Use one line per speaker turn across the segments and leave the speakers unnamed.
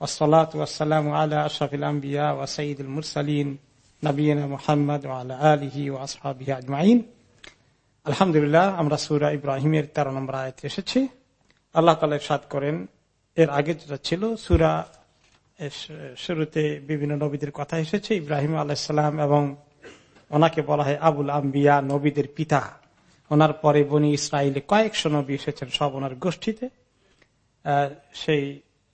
والصلاة والسلام على أشرف الأنبياء وسيد المرسلين نبينا محمد وعلى آله وأصحابه أجمعين আলহামদুলিল্লাহ আমরা সুরা ইব্রাহিমের তেরো নম্বর আয়তে এসেছি আল্লাহ তালা সাদ করেন এর আগে যেটা ছিল সুরা শুরুতে বিভিন্ন নবীদের কথা এসেছে ইব্রাহিম আলাইসালাম এবং ওনাকে বলা হয় আবুল আম্বিয়া নবীদের পিতা ওনার পরে বনি ইসরায়েলে কয়েকশো নবী এসেছেন সব ওনার গোষ্ঠীতে সেই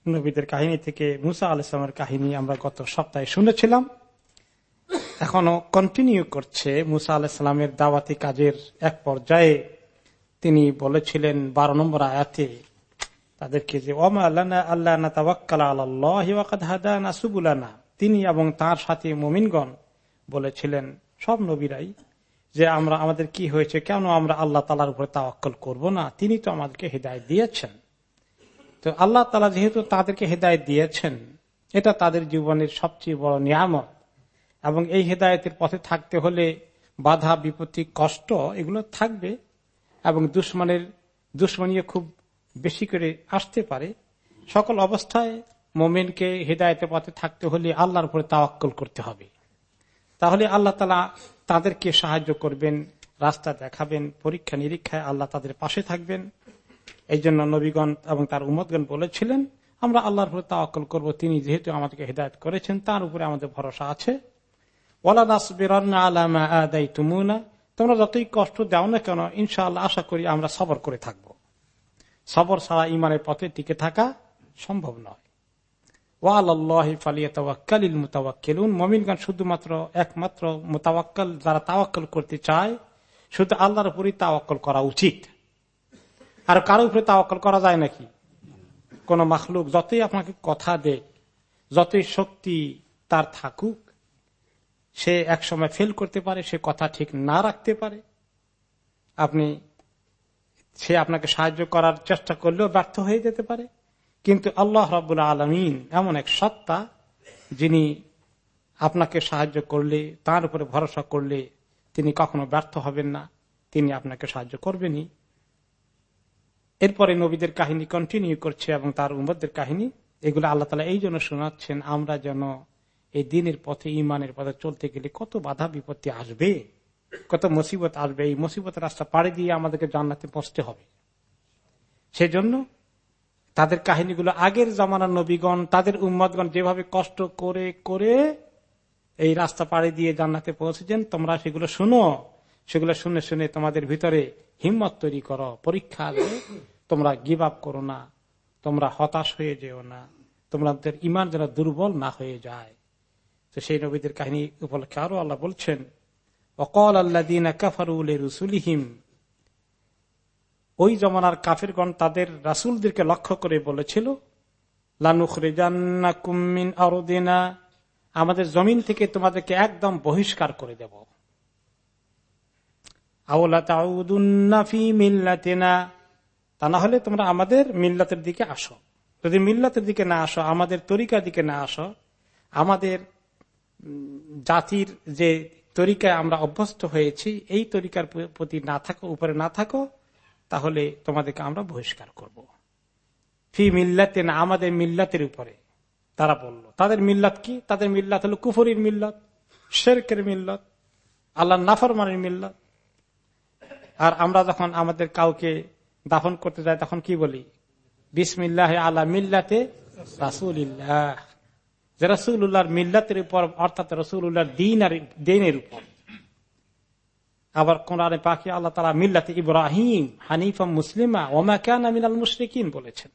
নবীদের কাহিনী থেকে মুসা আলাইসলামের কাহিনী আমরা গত সপ্তাহে শুনেছিলাম। এখনও কন্টিনিউ করছে মুসা আলাহিসামের দাওয়াতি কাজের এক পর্যায়ে। তিনি বলেছিলেন, বারো নম্বর আয়াতে তাদেরকে যে, ওমা আল্লাহ আল্লাহ তিনি এবং তার সাথে মোমিনগণ বলেছিলেন, সব নবীরাই যে আমরা, আমাদের কি হয়েছে, কেন আমরা আল্লাহ তালার উপরে তাওয়াক্কল করব না? তিনি তো আমাদেরকে হৃদায়ত দিয়েছেন। তো আল্লাহ তালা যেহেতু তাদেরকে হেদায়ত দিয়েছেন, এটা তাদের জীবনের সবচেয়ে বড় নিয়ামত। এবং এই হেদায়তের পথে থাকতে হলে বাধা, বিপত্তি, কষ্ট এগুলো থাকবে এবং দুশ্মনের দুশ্মনীয় খুব বেশি করে আসতে পারে। সকল অবস্থায় মোমেনকে হেদায়তের পথে থাকতে হলে আল্লাহর উপরে তাওয়াক্কল করতে হবে। তাহলে আল্লাহ তালা তাদেরকে সাহায্য করবেন, রাস্তা দেখাবেন পরীক্ষা নিরীক্ষায় আল্লাহ তাদের পাশে থাকবেন। এই জন্য নবীগণ এবং তার উমদগণ বলেছিলেন, আমরা আল্লাহর উপরে তাওয়াক্কল করব। তিনি যেহেতু আমাদেরকে হৃদায়ত করেছেন, তার উপরে আমাদের ভরসা আছে। তোমরা যতই কষ্ট দাও না কেন, ইনশাআল্লাহ আশা করি আমরা সবর করে থাকব। সবর ছাড়া ইমানের পথে টিকে থাকা সম্ভব নয়। মমিনগণ শুধুমাত্র একমাত্র মোতাবাক্কাল যারা তাওয়াক্কল করতে চায়, শুধু আল্লাহর উপরই তাওয়াক্কল করা উচিত। আর কারও উপরে তাওয়াক্কল করা যায় নাকি? কোন মাখলুক যতই আপনাকে কথা দে যতই শক্তি তার থাকুক, সে এক সময় ফেল করতে পারে, সে কথা ঠিক না রাখতে পারে। আপনি, সে আপনাকে সাহায্য করার চেষ্টা করলেও ব্যর্থ হয়ে যেতে পারে। কিন্তু আল্লাহ রবুল্লা আলমিন এমন এক সত্তা, যিনি আপনাকে সাহায্য করলে, তার উপরে ভরসা করলে তিনি কখনো ব্যর্থ হবেন না। তিনি আপনাকে সাহায্য করবেনই। এরপরে নবীদের কাহিনী কন্টিনিউ করছে এবং তার উম্মদের কাহিনী, এগুলো আল্লাহ তালা এই জন্য শোনাচ্ছেন, আমরা যেন এই দিনের পথে, ইমানের পথে চলতে গেলে কত বাধা বিপত্তি আসবে, কত মুসিবত আসবে, এই মুসিবতের রাস্তা পাড়ি দিয়ে আমাদেরকে জান্নাতে পৌঁছতে হবে। সেজন্য তাদের কাহিনীগুলো আগের জামানার নবীগণ, তাদের উম্মদগণ যেভাবে কষ্ট করে করে এই রাস্তা পাড়ি দিয়ে জান্নাতে পৌঁছেছেন, তোমরা সেগুলো শুনো। সেগুলো শুনে শুনে তোমাদের ভিতরে হিম্মত তৈরি করো, পরীক্ষা আসবে তোমরা গিভ আপ করো না, তোমরা হতাশ হয়ে যেও না, তোমাদের ইমান যেন দুর্বল না হয়ে যায়। তো সেই নবীদের কাহিনী উপলক্ষে আরও আল্লাহ বলছেন, অকল আল্লাহ দিন রসুলিহিম ওই জমানার কাফিরগণ তাদের রাসুলদেরকে লক্ষ্য করে বলেছিল লানুখরিজান্নাকুমিন আরদিনা আমাদের জমিন থেকে তোমাদেরকে একদম বহিষ্কার করে দেব। তা না হলে তোমরা আমাদের মিল্লাতের দিকে আসো। যদি মিল্লাতের দিকে না আসো, আমাদের তরিকার দিকে না আসো, আমাদের জাতির যে তরিকায় আমরা অভ্যস্ত হয়েছি, এই তরিকার প্রতি না থাকো, উপরে না থাকো, তাহলে তোমাদেরকে আমরা বহিষ্কার করব। ফি মিল্লাতে না আমাদের মিল্লাতের উপরে। তারা বলল, তাদের মিল্লাত কি? তাদের মিল্লাত হলো কুফরির মিল্লত, শেরকের মিল্লত আল্লাহ নাফরমানের মিল্লত আর আমরা যখন আমাদের কাউকে দাফন করতে যাই, তখন কি বলি? বিসমিল্লাহ আল্লাহ মিল্লাতে রাসুল্লাহ যে রসুল উল্লাহর মিল্লাতের উপর, অর্থাৎ রসুল উল্লাহর দিন আর দিনের উপর। আবার কোরআনে পাখি আল্লাহ তালা মিল্লাতে ইব্রাহিম হানিফা মুসলিমা ওমা কেন মিনাল মুশরিকিন বলেছেন।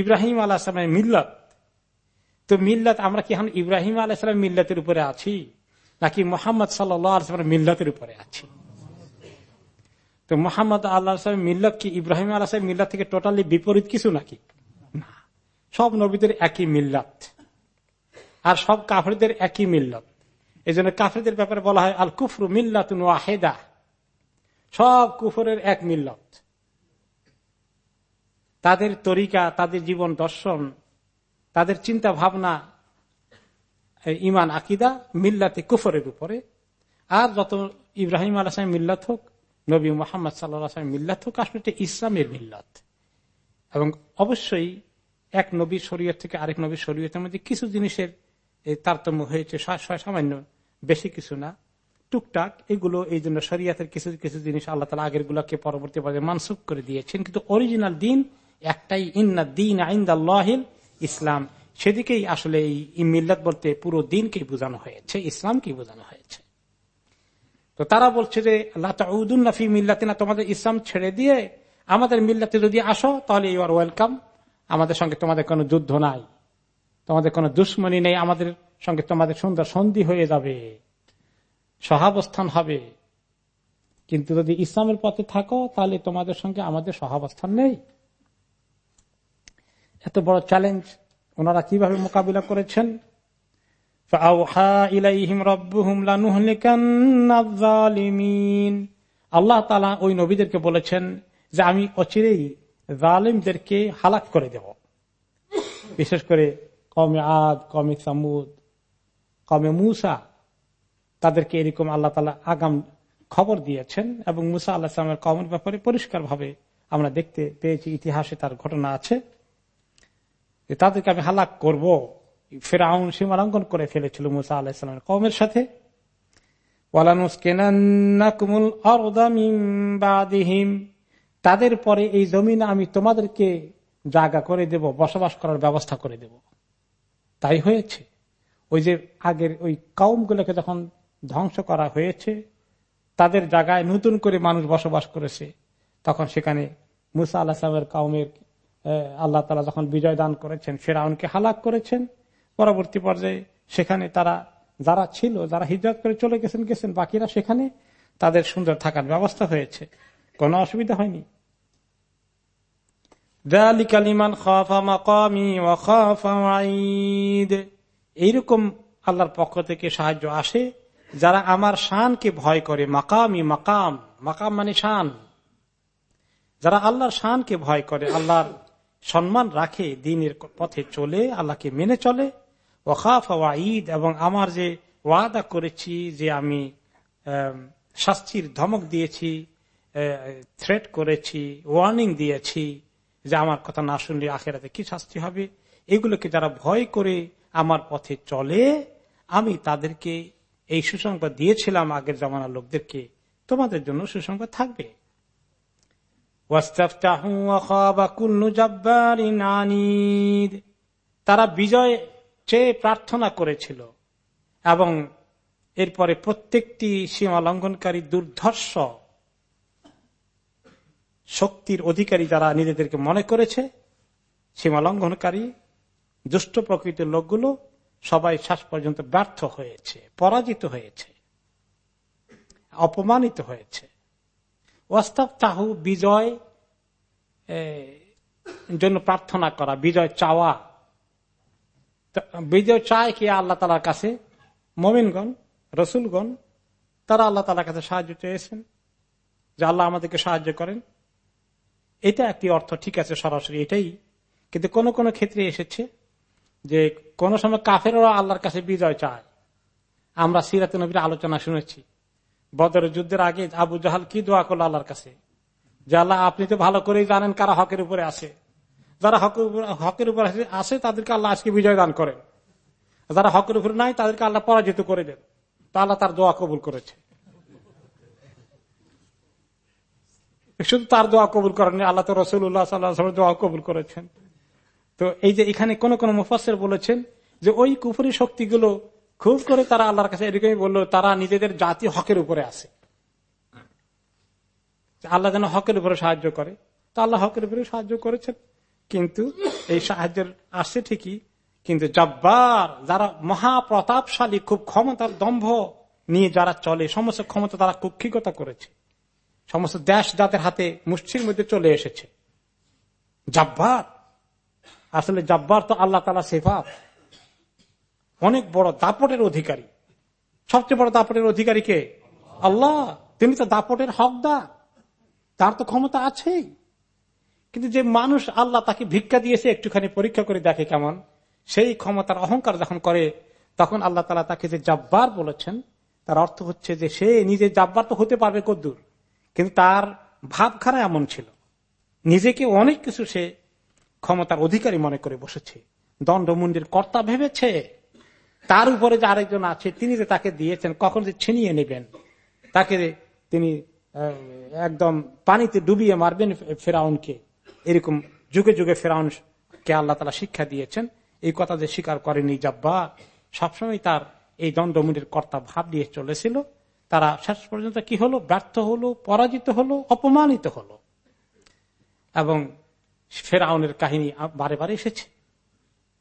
ইব্রাহিম আল্লাহ সালামের মিল্লাত। তো মিল্লাত, আমরা কি এখন ইব্রাহিম আলাহ সালাম মিল্লাতের উপরে আছি? নাকি মোহাম্মদ সাল্লামের মিল্লাতের উপরে আছি? তো মোহাম্মদ আল্লাহ সাহেব মিল্লত কি, ইব্রাহিম আল্লাহ সাহেব মিল্লাত থেকে টোটালি বিপরীত কিছু নাকি? সব নবীদের একই মিল্লাত। আর সব কাফরিদের একই মিল্লত। এই জন্য কাফেরদের ব্যাপারে বলা হয়, আল কুফরু মিল্লাত ওয়াহেদা। সব কুফরের এক মিল্লত। তাদের তরিকা, তাদের জীবন দর্শন, তাদের চিন্তা ভাবনা ইমান, আকিদা মিল্লাতে কুফরের উপরে। আর যত ইব্রাহিম আলাহাম মিল্লাত হোক নবী মোহাম্মদ সাল্লাহ মিল্লাত হোক, আসলে এটা ইসলামের মিল্লাত। এবং অবশ্যই এক নবীর শরীয়ত থেকে আরেক নবীর শরীয়তের মধ্যে কিছু জিনিসের তারতম্য হয়েছে সামান্য বেশি কিছু না। টুকটাক এগুলো, এই জন্য শরিয়াতের কিছু কিছু জিনিস আল্লাহ তালা আগের গুলাকে পরবর্তী পর্যায়ে মানসুখ করে দিয়েছেন। কিন্তু অরিজিনাল দিন একটাই, ইন্না দিন আইন আইন্দাল্লাহিল ইসলাম। সেদিকেই আসলে এই মিল্লাত বলতে পুরো দিনকেই বোঝানো হয়েছে, ইসলামকেই বোঝানো হয়েছে। তো তারা বলছে যে লাফি মিল্লাতে না তোমাদের ইসলাম ছেড়ে দিয়ে আমাদের মিল্লাতে যদি আসো, তাহলে ইউ আর ওয়েলকাম আমাদের সঙ্গে তোমাদের কোনো যুদ্ধ নাই। তোমাদের কোনো দুশ্মনী নেই। আমাদের সঙ্গে তোমাদের সুন্দর সন্ধি হয়ে যাবে। সহাবস্থান হবে। কিন্তু যদি ইসলামের পথে থাকো, তাহলে তোমাদের সঙ্গে আমাদের সহাবস্থান নেই। এত বড় চ্যালেঞ্জ ওনারা কীভাবে মোকাবিলা করেছেন? আল্লাহ তালা ওই নবীদেরকে বলেছেন যে আমি অচিরেই জালিমদেরকে হালাক করে দেব। বিশেষ করে কমে আদ কমে সামুদ কমে মুসা, তাদেরকে এরকম আল্লাহ তালা আগাম খবর দিয়েছেন এবং মুসা আল্লাহ সালামের কমের ব্যাপারে পরিষ্কার ভাবে আমরা দেখতে পেয়েছি, ইতিহাসে তার ঘটনা আছে। তাদেরকে আমি হালাক করব। ফেরাউন সীমালঙ্ঘন করে ফেলেছিল মুসা আল্লাহামের কমের সাথে। তাদের পরে এই জমিন আমি তোমাদেরকে জায়গা করে দেব, বসবাস করার ব্যবস্থা করে দেব। তাই হয়েছে। ওই যে আগের ওই কাউমগুলোকে যখন ধ্বংস করা হয়েছে, তাদের জায়গায় নতুন করে মানুষ বসবাস করেছে। তখন সেখানে মুসা আল্লাহ সাহেবের কাউমের আল্লাহ তালা যখন বিজয় দান করেছেন, ফেরাউনকে হালাক করেছেন। পরবর্তী পর্যায়ে সেখানে তারা, যারা ছিল, যারা হিজরত করে চলে গেছেন গেছেন, বাকিরা সেখানে তাদের সুন্দর থাকার ব্যবস্থা হয়েছে। কোনো অসুবিধা হয়নি। এইরকম আল্লাহর পক্ষ থেকে সাহায্য আসে, যারা আমার শানকে ভয় করে। মাকামি, মাকাম মাকাম মানে শান। যারা আল্লাহর শানকে ভয় করে, আল্লাহর সম্মান রাখে, দিনের পথে চলে, আল্লাহকে মেনে চলে ওখাফ এবং আমার যে ওয়াদা করেছি যে আমি শাস্তির ধমক দিয়েছি থ্রেট করেছি ওয়ার্নিং দিয়েছি যে আমার কথা না শুনলে আখেরাতে কি শাস্তি হবে? এগুলোকে যারা ভয় করে আমার পথে চলে, আমি তাদেরকে এই সুসংবাদ দিয়েছিলাম আগের জমানার লোকদেরকে। তোমাদের জন্য সুসংবাদ থাকবে। তারা বিজয় চেয়ে প্রার্থনা করেছিল এবং এরপরে প্রত্যেকটি সীমা লঙ্ঘনকারী দুর্ধর্ষ শক্তির অধিকারী যারা নিজেদেরকে মনে করেছে, সীমা লঙ্ঘনকারী, দুষ্ট প্রকৃতির লোকগুলো সবাই শ্বাস পর্যন্ত ব্যর্থ হয়েছে, পরাজিত হয়েছে, অপমানিত হয়েছে। ওয়াস্তাব তাহু বিজয় জন্য প্রার্থনা করা, বিজয় চাওয়া। বিজয় চায় কি আল্লাহ তালার কাছে? মমিনগণ, রসুলগণ, তারা আল্লাহ তালার কাছে সাহায্য চেয়েছেন, যে আল্লাহ আমাদেরকে সাহায্য করেন। এটা একটি অর্থ ঠিক আছে সরাসরি এটাই। কিন্তু কোন কোন ক্ষেত্রে এসেছে যে কোন সময় কাফেরও আল্লাহর কাছে বিজয় চায়। আমরা সিরাত নবীর আলোচনা শুনেছি। বদরের যুদ্ধের আগে আবু জাহাল কি দোয়া করল আল্লাহর কাছে? যে আল্লাহ, আপনি তো ভালো করেই জানেন কারা হকের উপরে আছে। যারা হকের উপর আছে তাদেরকে আল্লাহ আজকে বিজয় দান করেন। যারা হকের উপরে নাই, তাদেরকে আল্লাহ পরাজিত করে দেন। তা আল্লাহ তার দোয়া কবুল করেছে। শুধু তার দোয়া কবুল করেননি, আল্লাহ তো রসুল্লাহ সাল্লাহ দোয়া কবুল করেছেন। তো এই যে এখানে কোন কোন মুফাসের বলেছেন যে ওই কুফুরি শক্তিগুলো খুব করে তারা আল্লাহর কাছে এরকমই বলল, তারা নিজেদের জাতি হকের উপরে আছে আল্লাহ যেন হকের উপরে সাহায্য করে। তা আল্লাহ হকের উপরে সাহায্য করেছেন। কিন্তু এই সাহায্যের আসছে ঠিকই, কিন্তু জব্বার, যারা মহাপ্রতাপশালী, খুব ক্ষমতার দম্ভ নিয়ে যারা চলে, সমস্ত ক্ষমতা তারা কুক্ষিগতা করেছে। সমস্ত দেশ যাদের হাতে মুষ্টির মধ্যে চলে এসেছে। জব্বার, আসলে জব্বার তো আল্লাহ তালা সেফাত। অনেক বড় দাপটের অধিকারী। সবচেয়ে বড় দাপটের অধিকারী কে? আল্লাহ। তিনি তো দাপটের হকদার। তার তো ক্ষমতা আছেই। কিন্তু যে মানুষ আল্লাহ তাকে ভিক্ষা দিয়েছে, একটুখানি পরীক্ষা করে দেখে কেমন? সেই ক্ষমতার অহংকার যখন করে, তখন আল্লাহ তালা তাকে যে জাব্বার বলেছেন, তার অর্থ হচ্ছে যে সে নিজে জাব্বার তো হতে পারবে কদ্দুর, কিন্তু তার ভাবখানা এমন ছিল। নিজেকে অনেক কিছু সে ক্ষমতার অধিকারী মনে করে বসেছে। দণ্ডমুন্ডির কর্তা ভেবেছে, তার উপরে যে আরেকজন আছে, তিনি যে তাকে দিয়েছেন, কখন যে ছিনিয়ে নেবেন? তাকে তিনি একদম পানিতে ডুবিয়ে মারবেন ফেরাউনকে। এরকম যুগে যুগে ফেরাউনকে আল্লাহ তালা শিক্ষা দিয়েছেন, এই কথা যে স্বীকার করেনি জাব্বা সবসময় তার এই দণ্ডমুন্ডির কর্তা ভাব দিয়ে চলেছিল। তারা শেষ পর্যন্ত কি হলো? ব্যর্থ হলো, পরাজিত হলো, অপমানিত হলো। এবং ফেরাউনের কাহিনী বারে বারে এসেছে।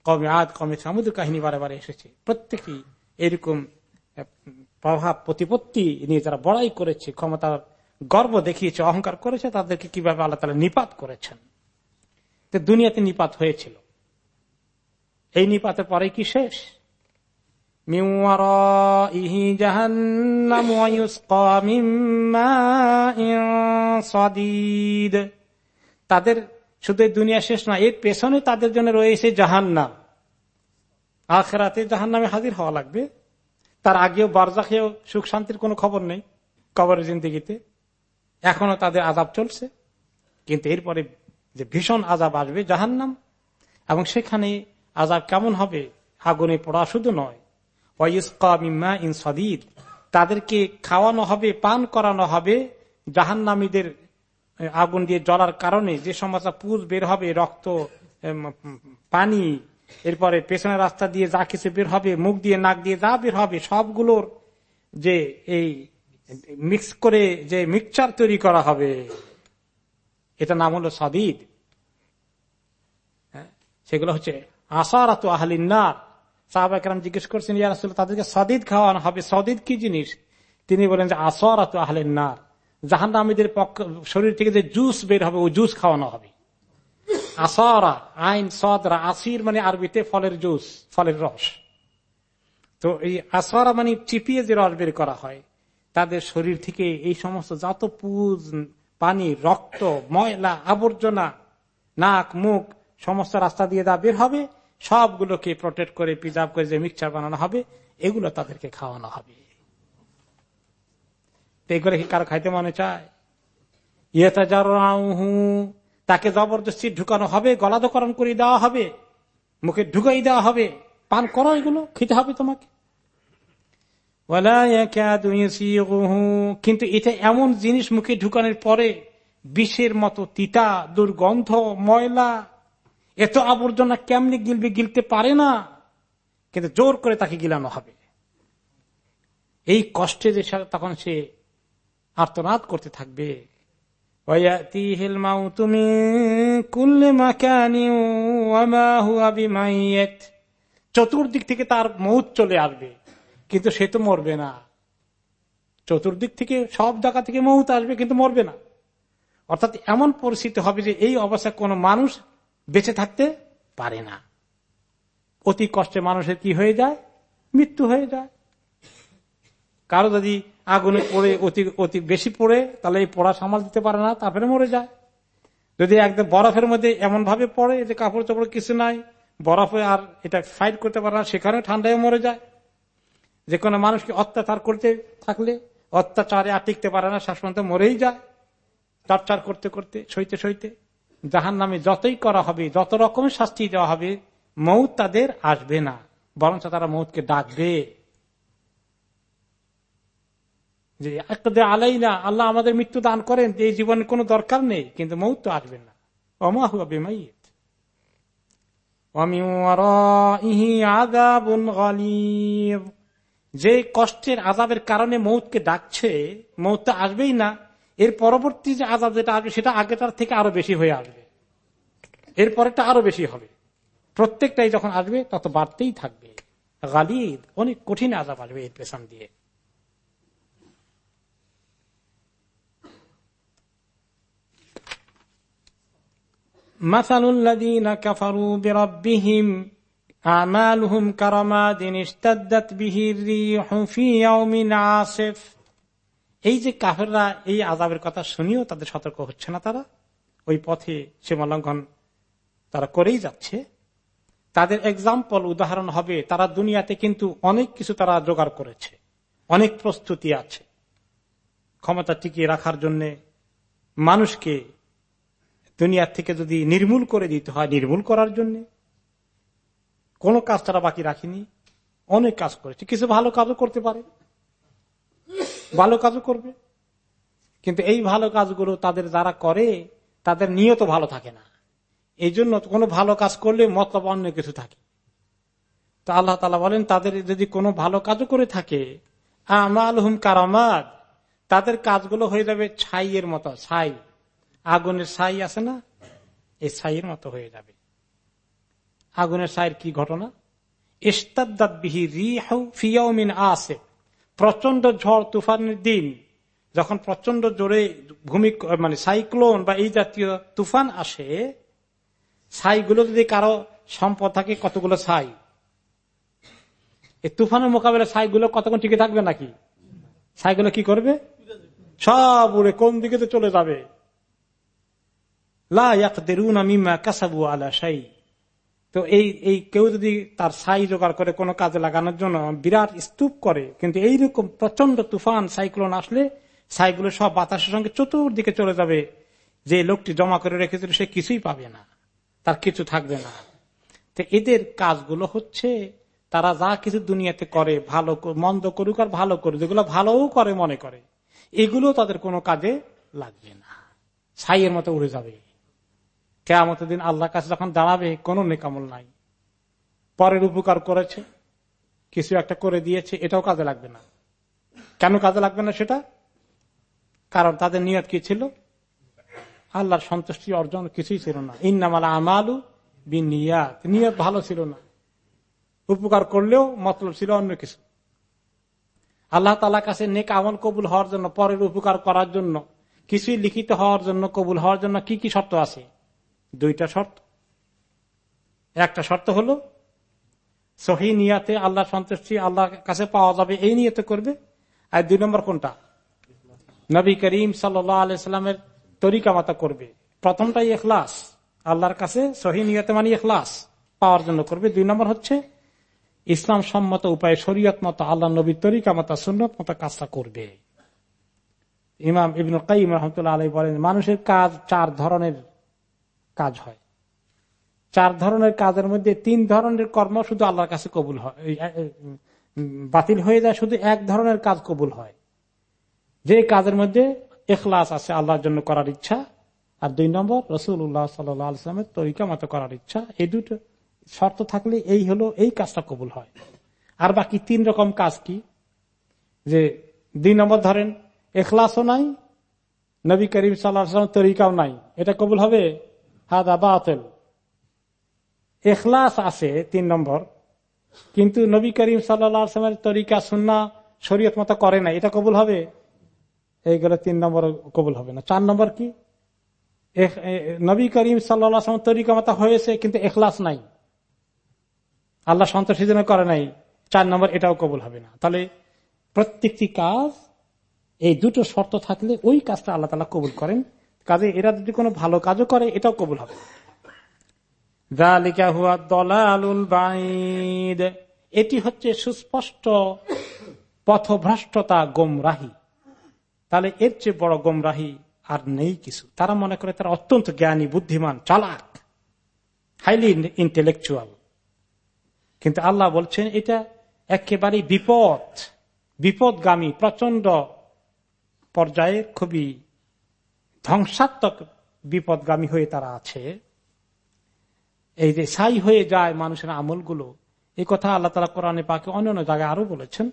কমে আদ কমে সামুদ্র কাহিনী বারে বারে এসেছে। প্রত্যেকেই এরকম প্রভাব, প্রতিপত্তি নিয়ে যারা বড়াই করেছে, ক্ষমতার গর্ব দেখিয়েছে, অহংকার করেছে, তাদেরকে কীভাবে আল্লাহ তালা নিপাত করেছেন? দুনিয়াতে নিপাত হয়েছিল। এই নিপাতের পরে কি শেষ? তাদের শুধু দুনিয়া শেষ না এর পেছনে তাদের জন্য রয়েছে জাহান্নাম। আখেরাতে জাহান নামে হাজির হওয়া লাগবে। তার আগেও বারজাখেও সুখ শান্তির কোনো খবর নেই কবরের জিন্দিগিতে। এখনও তাদের আজাব চলছে। কিন্তু এরপরে যে ভীষণ আজাব আসবে জাহান্নাম, এবং সেখানে আজাব কেমন হবে আগুনে পড়া শুধু নয়। ইন সদিদ, তাদেরকে খাওয়ানো হবে, পান করানো হবে জাহান্নামীদের আগুন দিয়ে জ্বলার কারণে। যে সমস্ত পুজ বের হবে, রক্ত পানি, এরপরে পেছনের রাস্তা দিয়ে যা কিছু বের হবে, মুখ দিয়ে, নাক দিয়ে যা বের হবে, সবগুলোর যে এই মিক্স করে যে মিক্সচার তৈরি করা হবে। এটা নাম হলো সদিদ। হ্যাঁ, সেগুলো হচ্ছে আসার আত আহলিনার সাহাবাহাম জিজ্ঞেস করছেন ইয়া রাসুল তাদেরকে সদিদ খাওয়ানো হবে? সদিদ কি জিনিস? তিনি বলেন যে আসর আত আহলিনার জাহান নামীদের পক্ষ শরীর থেকে যে জুস বের হবে ওই জুস খাওয়ানো হবে। আসরা আইন সদরা আসির মানে আরবিতে ফলের জুস ফলের রস। তো এই আসরা মানে চিপিয়ে যে রস বের করা হয় তাদের শরীর থেকে এই সমস্ত যত পুজ পানি, রক্ত, ময়লা, আবর্জনা, নাক, মুখ, সমস্ত রাস্তা দিয়ে দা বের হবে, সবগুলোকে প্রোটেক্ট করে প্রিজার্ভ করে যে মিক্সচার বানানো হবে, এগুলো তাদেরকে খাওয়ানো হবে। এগুলো কি কারও খাইতে মনে চায়? তাকে জবরদস্তি ঢুকানো হবে গলাদকরণ করে দেওয়া হবে, মুখে ঢুকাই দেওয়া হবে। পান করো এগুলো, খেতে হবে তোমাকে। কিন্তু এটা এমন জিনিস মুখে ঢুকানোর পরে বিষের মতো তিতা, দুর্গন্ধ, ময়লা, এত আবর্জনা কেমনি গিলবে গিলতে পারে না? কিন্তু জোর করে তাকে গিলানো হবে। এই কষ্টে যে তখন সে আর্তনাদ করতে থাকবে। চতুর্দিক থেকে তার মৌত চলে আসবে। কিন্তু সে তো মরবে না। চতুর্দিক থেকে, সব জায়গা থেকে মৌত আসবে, কিন্তু মরবে না। অর্থাৎ এমন পরিস্থিতি হবে যে এই অবস্থায় কোন মানুষ বেঁচে থাকতে পারে না। অতি কষ্টে মানুষের কি হয়ে যায়? মৃত্যু হয়ে যায়। কারও যদি আগুনে পড়ে, অতি অতি বেশি পড়ে, তাহলে এই পড়া সামাল দিতে পারে না, তারপরে মরে যায়। যদি একদম বরফের মধ্যে এমন ভাবে পড়ে যে কাপড় চোপড় কিছু নাই, বরফে আর এটা ফাইট করতে পারে না সেখানে ঠান্ডায় মরে যায়। যে কোনো মানুষকে অত্যাচার করতে থাকলে, অত্যাচারে আর টিকতে পারে না শেষ পর্যন্ত মরেই যায়। টর্চার করতে করতে, সইতে সইতে জাহান নামে যতই করা হবে, যত রকমের শাস্তি দেওয়া হবে, মৌত তাদের আসবে না। বরঞ্চ তারা মৌতকে ডাকবে। যে একটা আলাই না আল্লাহ আমাদের মৃত্যু দান করেন যে জীবনের কোনো দরকার নেই। কিন্তু মৌত তো আসবে না। অমা হুয়া বেমাইত। যে কষ্টের আজাবের কারণে মৌতকে ডাকছে মৌত তো আসবেই না। এর পরবর্তী যে আজাব যেটা আসবে, সেটা আগে তার থেকে আরও বেশি হয়ে আসবে। এর পরেরটা আরও বেশি হবে। প্রত্যেকটাই যখন আসবে, তত বাড়তেই থাকবে। গালিদ অনেক কঠিন আজাব আসবে এর পেছন দিয়ে। মাসালুল্লাদিনা কাফারু বিরাব্বিহিম আমালুহুম কারামাদিন ইস্তাদ্দাত বিহির রিহু ফি ইয়াউমিন আসিফ। এই যে কাফেররা এই আজাবের কথা শুনিও তাদের সতর্ক হচ্ছে না তারা। ওই পথে সীমালঙ্ঘন তারা করেই যাচ্ছে। তাদের এক্সাম্পল উদাহরণ হবে, তারা দুনিয়াতে কিন্তু অনেক কিছু তারা জোগাড় করেছে। অনেক প্রস্তুতি আছে। ক্ষমতা টিকিয়ে রাখার জন্য মানুষকে দুনিয়ার থেকে যদি নির্মূল করে দিতে হয়, নির্মূল করার জন্য কোন কাজ তারা বাকি রাখিনি, অনেক কাজ করেছে। কিছু ভালো কাজও করতে পারে, ভালো কাজও করবে। কিন্তু এই ভালো কাজগুলো তাদের যারা করে, তাদের নিয়ত ভালো থাকে না। এই জন্য কোনো ভালো কাজ করলে মতলব অন্য কিছু থাকে। তো আল্লাহ তালা বলেন, তাদের যদি কোনো ভালো কাজও করে থাকে আমাল হুম কারামাদ তাদের কাজগুলো হয়ে যাবে ছাইয়ের মতো, ছাই। আগুনের ছাই আছে না? এই ছাইয়ের মতো হয়ে যাবে। আগুনের ছাইয়ের কি ঘটনা? আসে। প্রচণ্ড ঝড়, তুফানের দিন। যখন প্রচণ্ড জোরে ভূমি মানে সাইক্লোন বা এই জাতীয় তুফান আসে, ছাইগুলো যদি কারও সম্পদ থাকে, কতগুলো ছাই? এই তুফানের মোকাবেলা ছাইগুলো কতক্ষণ টিকে থাকবে নাকি? ছাইগুলো কি করবে? সব উড়ে কোন দিকে তো চলে যাবে। লা কাসাবু আলা সাই তো এই এই কেউ যদি তার ছাই জোগাড় করে কোনো কাজে লাগানোর জন্য বিরাট স্তূপ করে, কিন্তু এইরকম প্রচণ্ড তুফান, সাইক্লোন আসলে ছাইগুলো সব বাতাসের সঙ্গে চতুর্দিকে চলে যাবে, যে লোকটি জমা করে রেখেছিল সে কিছুই পাবে না, তার কিছু থাকবে না। তো এদের কাজগুলো হচ্ছে, তারা যা কিছু দুনিয়াতে করে, ভালো মন্দ করুক আর ভালো করুক, যেগুলো ভালোও করে মনে করে, এগুলো তাদের কোনো কাজে লাগবে না, ছাইয়ের মতো উড়ে যাবে। কেমত দিন আল্লাহ কাছে যখন দাঁড়াবে, কোনো নেকামল নাই। পরের উপকার করেছে, কিছু একটা করে দিয়েছে, এটাও কাজে লাগবে না। কেন কাজে লাগবে না সেটা? কারণ তাদের নিয়ত কি ছিল? আল্লাহর সন্তুষ্টি অর্জন কিছুই ছিল না। ইন্নামালা আমালু বিনিয়াত। নিয়ত ভালো ছিল না। উপকার করলেও মতলব ছিল অন্য কিছু। আল্লাহ তালা কাছে নেক আমল কবুল হওয়ার জন্য, পরের উপকার করার জন্য, কিছুই লিখিত হওয়ার জন্য, কবুল হওয়ার জন্য কি কি শর্ত আছে? দুইটা শর্ত। একটা শর্ত হলো, সহি নিয়াতে আল্লাহ সন্তুষ্টি আল্লাহ কাছে পাওয়া যাবে, এই নিয়তে করবে। আর দুই নম্বর কোনটা? নবী করিম সাল্লামের তরিকা মাতা করবে। প্রথমটাই এখলাস আল্লাহর কাছে সহি নিয়তে মানে এখলাস পাওয়ার জন্য করবে। দুই নম্বর হচ্ছে, ইসলাম সম্মত উপায় শরীয়ত মতো আল্লাহ নবীর তরিকা মতো, সুন্নত মতো কাজটা করবে। ইমাম ইবিন কাইম রহমতুল্লাহ আলী বলেন, মানুষের কাজ চার ধরনের কাজ হয়। চার ধরনের কাজের মধ্যে তিন ধরনের কর্ম শুধু আল্লাহর কাছে কবুল হয়। বাতিল হয়ে যায় শুধু এক ধরনের কাজ কবুল হয়। যে কাজের মধ্যে এখলাস আছে আল্লাহর জন্য করার ইচ্ছা, আর দুই নম্বর রসুল্লাহ সাল্লামের তরিকা মতো করার ইচ্ছা, এই দুটো শর্ত থাকলে এই হলো, এই কাজটা কবুল হয়। আর বাকি তিন রকম কাজ কি? যে দুই নম্বর ধরেন, এখলাসও নাই, নবী করিম সাল্লাহ তরিকাও নাই। এটা কবুল হবে? হাদা বাতেল। এখলাস আছে, তিন নম্বর। কিন্তু নবী করিম সাল্লামের তরিকা সুন্না শরীয়ত মতো করে না এটা কবুল হবে? এইগুলো তিন নম্বর কবুল হবে না। চার নম্বর কি? নবী করিম সাল্লাম তরিকা মতো হয়েছে, কিন্তু এখলাস নাই। আল্লাহ সন্তোষী জন্য করে নাই। চার নম্বর, এটাও কবুল হবে না। তাহলে প্রত্যেকটি কাজ, এই দুটো শর্ত থাকলে ওই কাজটা আল্লাহ তালা কবুল করেন। কাজে এরা যদি কোনো ভালো কাজও করে, এটাও কবুল হবে। এটি হচ্ছে সুস্পষ্ট পথভ্রষ্টতা গোমরাহি। তাহলে এর চেয়ে বড় গোমরাহি আর নেই কিছু। তারা মনে করে তারা অত্যন্ত জ্ঞানী, বুদ্ধিমান, চালাক হাইলি ইন্টেলেকচুয়াল কিন্তু আল্লাহ বলছেন, এটা একেবারে বিপদ, বিপদগামী প্রচণ্ড পর্যায়ে খুবই ধ্বংসাত্মক বিপদগামী হয়ে তারা আছে। এই যে সাই হয়ে যায় মানুষের আমলগুলো এই কথা আল্লাহ তালা কোরআনে পাকে অন্য অন্য জায়গায় আরও বলেছেন।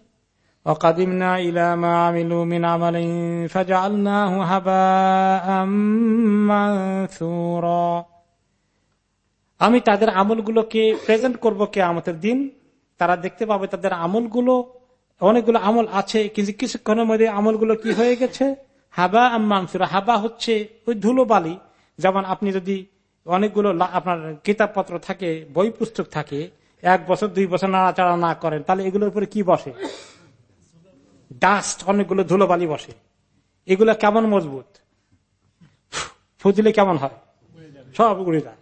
আমি তাদের আমলগুলোকে প্রেজেন্ট করব কে আমাদের দিন। তারা দেখতে পাবে তাদের আমলগুলো অনেকগুলো আমল আছে কিন্তু কিছুক্ষণের মধ্যে আমলগুলো কি হয়ে গেছে? হাবা মানসুরা হাবা হচ্ছে ওই ধুলো বালি যেমন আপনি যদি অনেকগুলো আপনার কিতাবপত্র থাকে, বই পুস্তক থাকে, এক বছর, দুই বছর নাড়াচাড়া না করেন, তাহলে এগুলোর উপরে কি বসে? ডাস্ট অনেকগুলো ধুলোবালি বসে। এগুলো কেমন মজবুত? ফুজলে কেমন হয়? সব উড়ে যায়।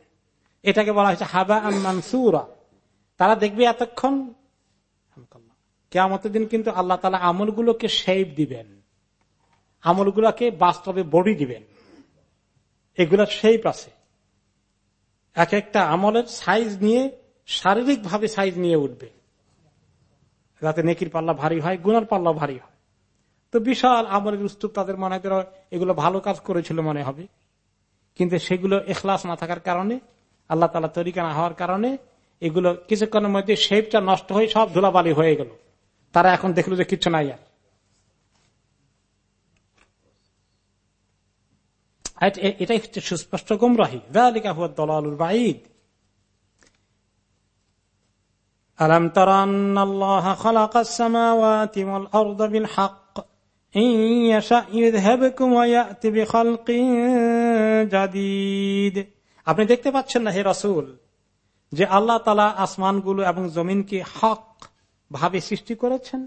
এটাকে বলা হয়েছে হাবা মানসুরা তারা দেখবে এতক্ষণ কেমতের দিন কিন্তু আল্লাহ তালা আমলগুলোকে শেপ দিবেন। আমলগুলোকে বাস্তবে বডি দিবেন। এগুলা শেপ আছে এক একটা আমলের সাইজ নিয়ে শারীরিক ভাবে সাইজ নিয়ে উঠবে। যাতে নেকির পাল্লা ভারী হয়, গুনার পাল্লা ভারী হয়। তো বিশাল আমলের উস্তুপ তাদের মনে হয় এগুলো ভালো কাজ করেছিল মনে হবে। কিন্তু সেগুলো এখলাস না থাকার কারণে, আল্লাহ তালা তরিকা না হওয়ার কারণে, এগুলো কিছুক্ষণের মধ্যে শেপটা নষ্ট হয়ে সব ধুলাবালি হয়ে গেল। তারা এখন দেখল যে কিচ্ছু নাই আর। এটাই হচ্ছে সুস্পষ্ট গুমরাহি দলালুর বাইদ ألم تر أن الله خلق السماوات والأرض بالحق إن يشأ يذهبكم ويأتي بخلق جديد আপনি দেখতে পাচ্ছেন না হে রসুল যে আল্লাহ তালা আসমানগুলো এবং জমিনকে হক ভাবে সৃষ্টি করেছেন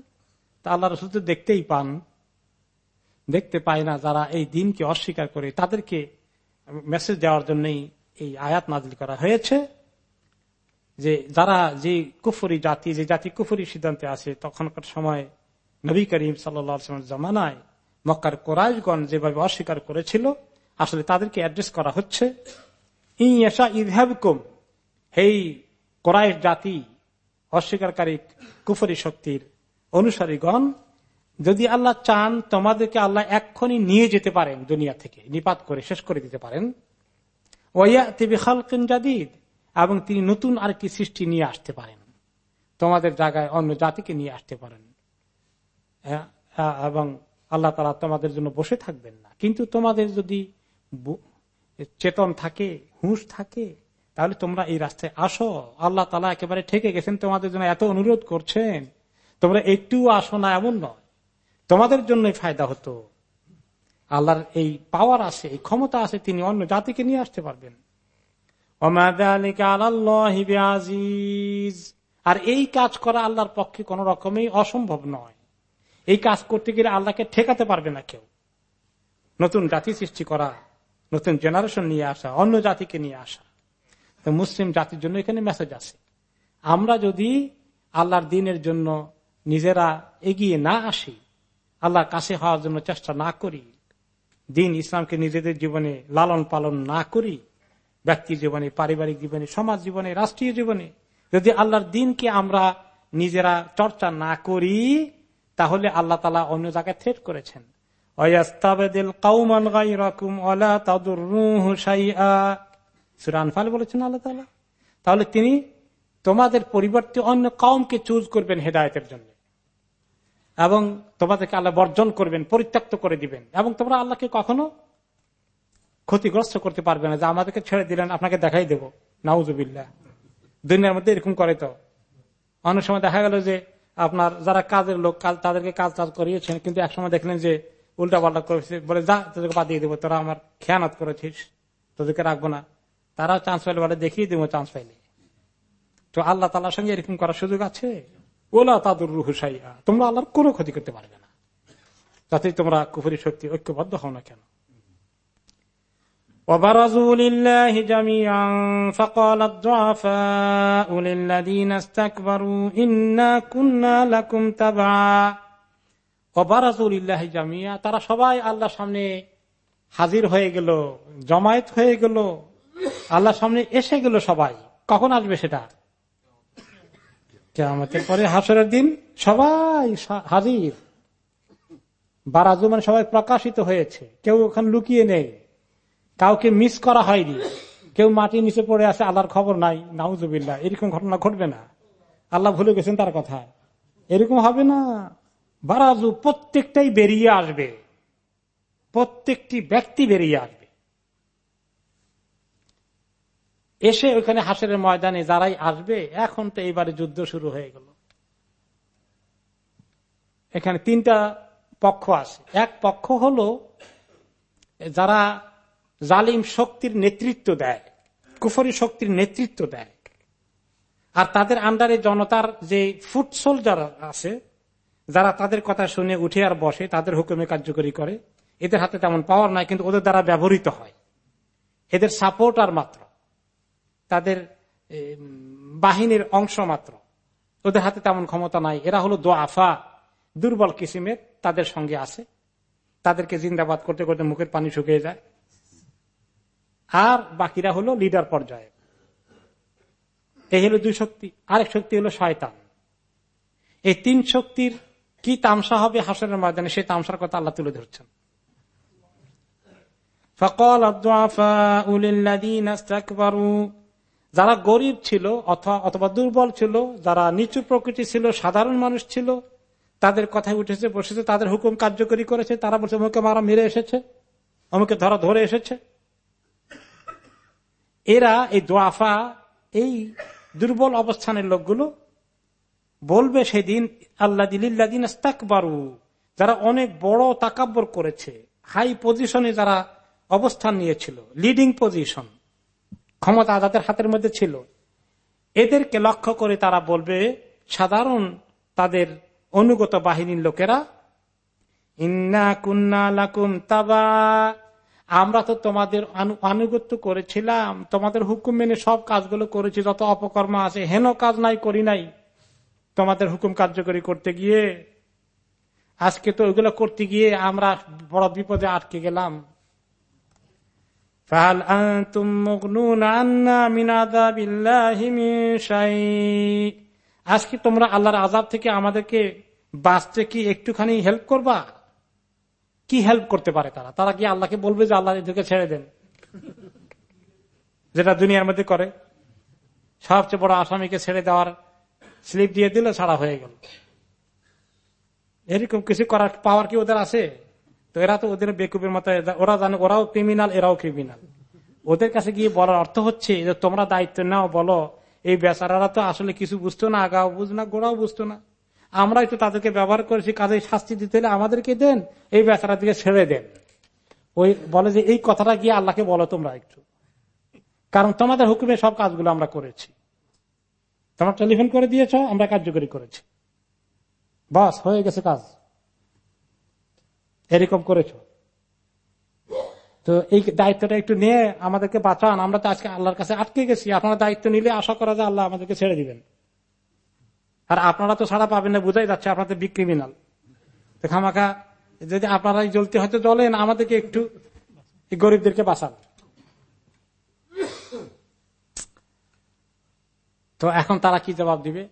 তা আল্লাহ রসুল তো দেখতেই পান দেখতে পায় না যারা এই দিনকে অস্বীকার করে। তাদেরকে মেসেজ দেওয়ার জন্যই এই আয়াত নাজিল করা হয়েছে যে যারা যে কুফুরি জাতি, যে জাতি কুফুরি সিদ্ধান্তে আছে তখনকার সময় নবী করিম সাল্লাম জামানায় মক্কার কোরআশগণ যেভাবে অস্বীকার করেছিল, আসলে তাদেরকে অ্যাড্রেস করা হচ্ছে ইদহাবকুম হেই কোরআশ জাতি অস্বীকারী কুফরি শক্তির অনুসারীগণ যদি আল্লাহ চান, তোমাদেরকে আল্লাহ এক্ষুনি নিয়ে যেতে পারেন দুনিয়া থেকে, নিপাত করে, শেষ করে দিতে পারেন। ওয়া তিবি জাদিদ, এবং তিনি নতুন আর কি সৃষ্টি নিয়ে আসতে পারেন। তোমাদের জায়গায় অন্য জাতিকে নিয়ে আসতে পারেন। এবং আল্লাহ তালা তোমাদের জন্য বসে থাকবেন না। কিন্তু তোমাদের যদি চেতন থাকে, হুঁশ থাকে, তাহলে তোমরা এই রাস্তায় আসো। আল্লাহ তালা একেবারে ঠেকে গেছেন, তোমাদের জন্য এত অনুরোধ করছেন। তোমরা একটু আসো না, এমন নয়। তোমাদের জন্যই ফায়দা হতো। আল্লাহর এই পাওয়ার আছে এই ক্ষমতা আছে তিনি অন্য জাতিকে নিয়ে আসতে পারবেন। আর এই কাজ করা আল্লাহর পক্ষে কোন রকমই অসম্ভব নয়। এই কাজ করতে গেলে আল্লাহকে ঠেকাতে পারবে না কেউ। নতুন জাতি সৃষ্টি করা, নতুন জেনারেশন নিয়ে আসা, অন্য জাতিকে নিয়ে আসা। তো মুসলিম জাতির জন্য এখানে মেসেজ আছে আমরা যদি আল্লাহর দিনের জন্য নিজেরা এগিয়ে না আসি আল্লাহর কাছে হওয়ার জন্য চেষ্টা না করি। দিন ইসলামকে নিজেদের জীবনে লালন পালন না করি। ব্যক্তি জীবনে, পারিবারিক জীবনে, সমাজ জীবনে, রাষ্ট্রীয় জীবনে। যদি আল্লাহর দিনকে আমরা নিজেরা চর্চা না করি, তাহলে আল্লাহ তালা অন্য জায়গায় থ্রেট করেছেন। বলেছেন আল্লাহ তাহলে তিনি তোমাদের পরিবর্তে অন্য কাউমকে চুজ করবেন হেদায়তের জন্য। এবং তোমাদেরকে আল্লাহ বর্জন করবেন, পরিত্যক্ত করে দিবেন। এবং তোমরা আল্লাহকে কখনো ক্ষতিগ্রস্ত করতে পারবে না। যে আমাদেরকে ছেড়ে দিলেন, আপনাকে দেখাই দেবো। নাউজুবিল্লা দুনিয়ার মধ্যে এরকম করে তো। অনেক সময় দেখা গেল যে আপনার যারা কাজের লোক, কাজ তাদেরকে কাজ টাজ করিয়েছেন, কিন্তু একসময় দেখলেন যে উল্টা পাল্টা করেছে। বলে, যা, তোদেরকে বাদ দিয়ে দেবো। তোরা আমার খেয়ানত করেছিস। তোদেরকে রাখব না। তারা চান্স পাইলে বলে, দেখিয়ে দেবো চান্স পাইলে। তো আল্লাহ তালার সঙ্গে এরকম করার সুযোগ আছে? ওলা তাদুর রুহুসাইয়া তোমরা আল্লাহর কোনো ক্ষতি করতে পারবে না যাতে তোমরা কুফুরি শক্তি ঐক্যবদ্ধ হও না কেন وبرزوا لله جميعا فقال الضعفاء للذين استكبروا إنا كنا لكم تبعا وبرزوا لله جميعا তারা সবাই আল্লাহর সামনে হাজির হয়ে গেল জমায়েত হয়ে গেল আল্লাহর সামনে এসে গেল সবাই কখন আসবে সেটা কেমতের পরে হাসরের দিন সবাই হাজির। বারাজু মানে সবাই প্রকাশিত হয়েছে। কেউ ওখানে লুকিয়ে নেই। কাউকে মিস করা হয়নি। কেউ মাটি নিচে পড়ে আছে আল্লাহর খবর নাই। নাউজুবিল্লা এরকম ঘটনা ঘটবে না। আল্লাহ ভুলে গেছেন তার কথা। এরকম হবে না। বারাজু প্রত্যেকটাই বেরিয়ে আসবে। প্রত্যেকটি ব্যক্তি বেরিয়ে আসবে। এসে ওইখানে হাসের ময়দানে যারাই আসবে, এখন তো এইবারে যুদ্ধ শুরু হয়ে গেল। এখানে তিনটা পক্ষ আছে। এক পক্ষ হলো যারা জালিম শক্তির নেতৃত্ব দেয়, কুফরি শক্তির নেতৃত্ব দেয়। আর তাদের আন্ডারে জনতার যে ফুট সোলজার আছে, যারা তাদের কথা শুনে উঠে আর বসে, তাদের হুকুমে কার্যকরী করে। এদের হাতে তেমন পাওয়ার নাই, কিন্তু ওদের দ্বারা ব্যবহৃত হয়। এদের সাপোর্ট আর মাত্র। তাদের বাহিনীর অংশ মাত্র। ওদের হাতে তেমন ক্ষমতা নাই। এরা হলো দোয়াফা দুর্বল কিসিমের, তাদের সঙ্গে আছে। তাদেরকে জিন্দাবাদ করতে করতে মুখের পানি শুকিয়ে যায়। আর বাকিরা হলো লিডার পর্যায়ে। এই হলো দুই শক্তি। আরেক শক্তি হলো শয়তান। এই তিন শক্তির কি তামসা হবে হাসনের ময়দানে, সেই তামসার কথা আল্লাহ তুলে ধরছেন। ফকল যারা গরিব ছিল অথবা দুর্বল ছিল, যারা নিচু প্রকৃতি ছিল, সাধারণ মানুষ ছিল, তাদের কথায় উঠেছে, বসেছে, তাদের হুকুম কার্যকরী করেছে, তারা বলছে, অমুকে মারা মেরে এসেছে, অমুকে ধরা ধরে এসেছে। এরা এই দোয়াফা এই দুর্বল অবস্থানের লোকগুলো বলবে সেদিন আল্লাহ দিল্লাদিন বারু যারা অনেক বড় তাকাব্বর করেছে, হাই পজিশনে যারা অবস্থান নিয়েছিল, লিডিং পজিশন। ক্ষমতা যাদের হাতের মধ্যে ছিল। এদেরকে লক্ষ্য করে তারা বলবে, সাধারণ তাদের অনুগত বাহিনীর লোকেরা, ইন্না কুন্না লাকুম তাবা, আমরা তো তোমাদের আনুগত্য করেছিলাম, তোমাদের হুকুম মেনে সব কাজগুলো করেছি, যত অপকর্ম আছে, হেন কাজ নাই, করি নাই। তোমাদের হুকুম কার্যকরী করতে গিয়ে, আজকে তো ওইগুলো করতে গিয়ে আমরা বড় বিপদে আটকে গেলাম। আজকে তোমরা আল্লাহর আজাব থেকে আমাদেরকে বাঁচতে কি একটুখানি হেল্প করবা? কি হেল্প করতে পারে তারা? তারা কি আল্লাহকে বলবে যে, আল্লাহ এদেরকে ছেড়ে দেন? যেটা দুনিয়ার মধ্যে করে। সবচেয়ে বড় আসামিকে ছেড়ে দেওয়ার স্লিপ দিয়ে দিল ছাড়া হয়ে গেল। এরকম কিছু করার পাওয়ার কি ওদের আছে? তো এরা তো ওদের বেকুবের মতো ওরা জানে ওরাও ক্রিমিনাল এরাও ক্রিমিনাল ওদের কাছে গিয়ে বলার অর্থ হচ্ছে যে তোমরা দায়িত্ব নাও, বলো, এই বেচারারা তো আসলে কিছু বুঝতো না, আগাও বুঝ না, গোড়াও বুঝতো না। আমরা একটু তাদেরকে ব্যবহার করেছি, কাজে শাস্তি দিতে হলে আমাদেরকে দেন, এই বেচারা দিকে ছেড়ে দেন। ওই বলে যে, এই কথাটা গিয়ে আল্লাহকে বলো তোমরা একটু। কারণ তোমাদের হুকুমে সব কাজগুলো আমরা করেছি। তোমরা টেলিফোন করে দিয়েছ, আমরা কার্যকরী করেছি। বাস, হয়ে গেছে কাজ। এরকম করেছ। তো এই দায়িত্বটা একটু নিয়ে আমাদেরকে বাঁচান। আমরা তো আজকে আল্লাহর কাছে আটকে গেছি। আপনারা দায়িত্ব নিলে আশা করা যায় আল্লাহ আমাদেরকে ছেড়ে দিবেন। আর আপনারা তো ছাড়া পাবেন না, বুঝাই যাচ্ছে আপনাদের বিক্রিমিনাল খামাখা, যদি আপনারা জ্বলতে হয়তো জ্বলেন, আমাদেরকে একটু গরিবদেরকে বাঁচান। তো এখন তারা কি জবাব দিবে?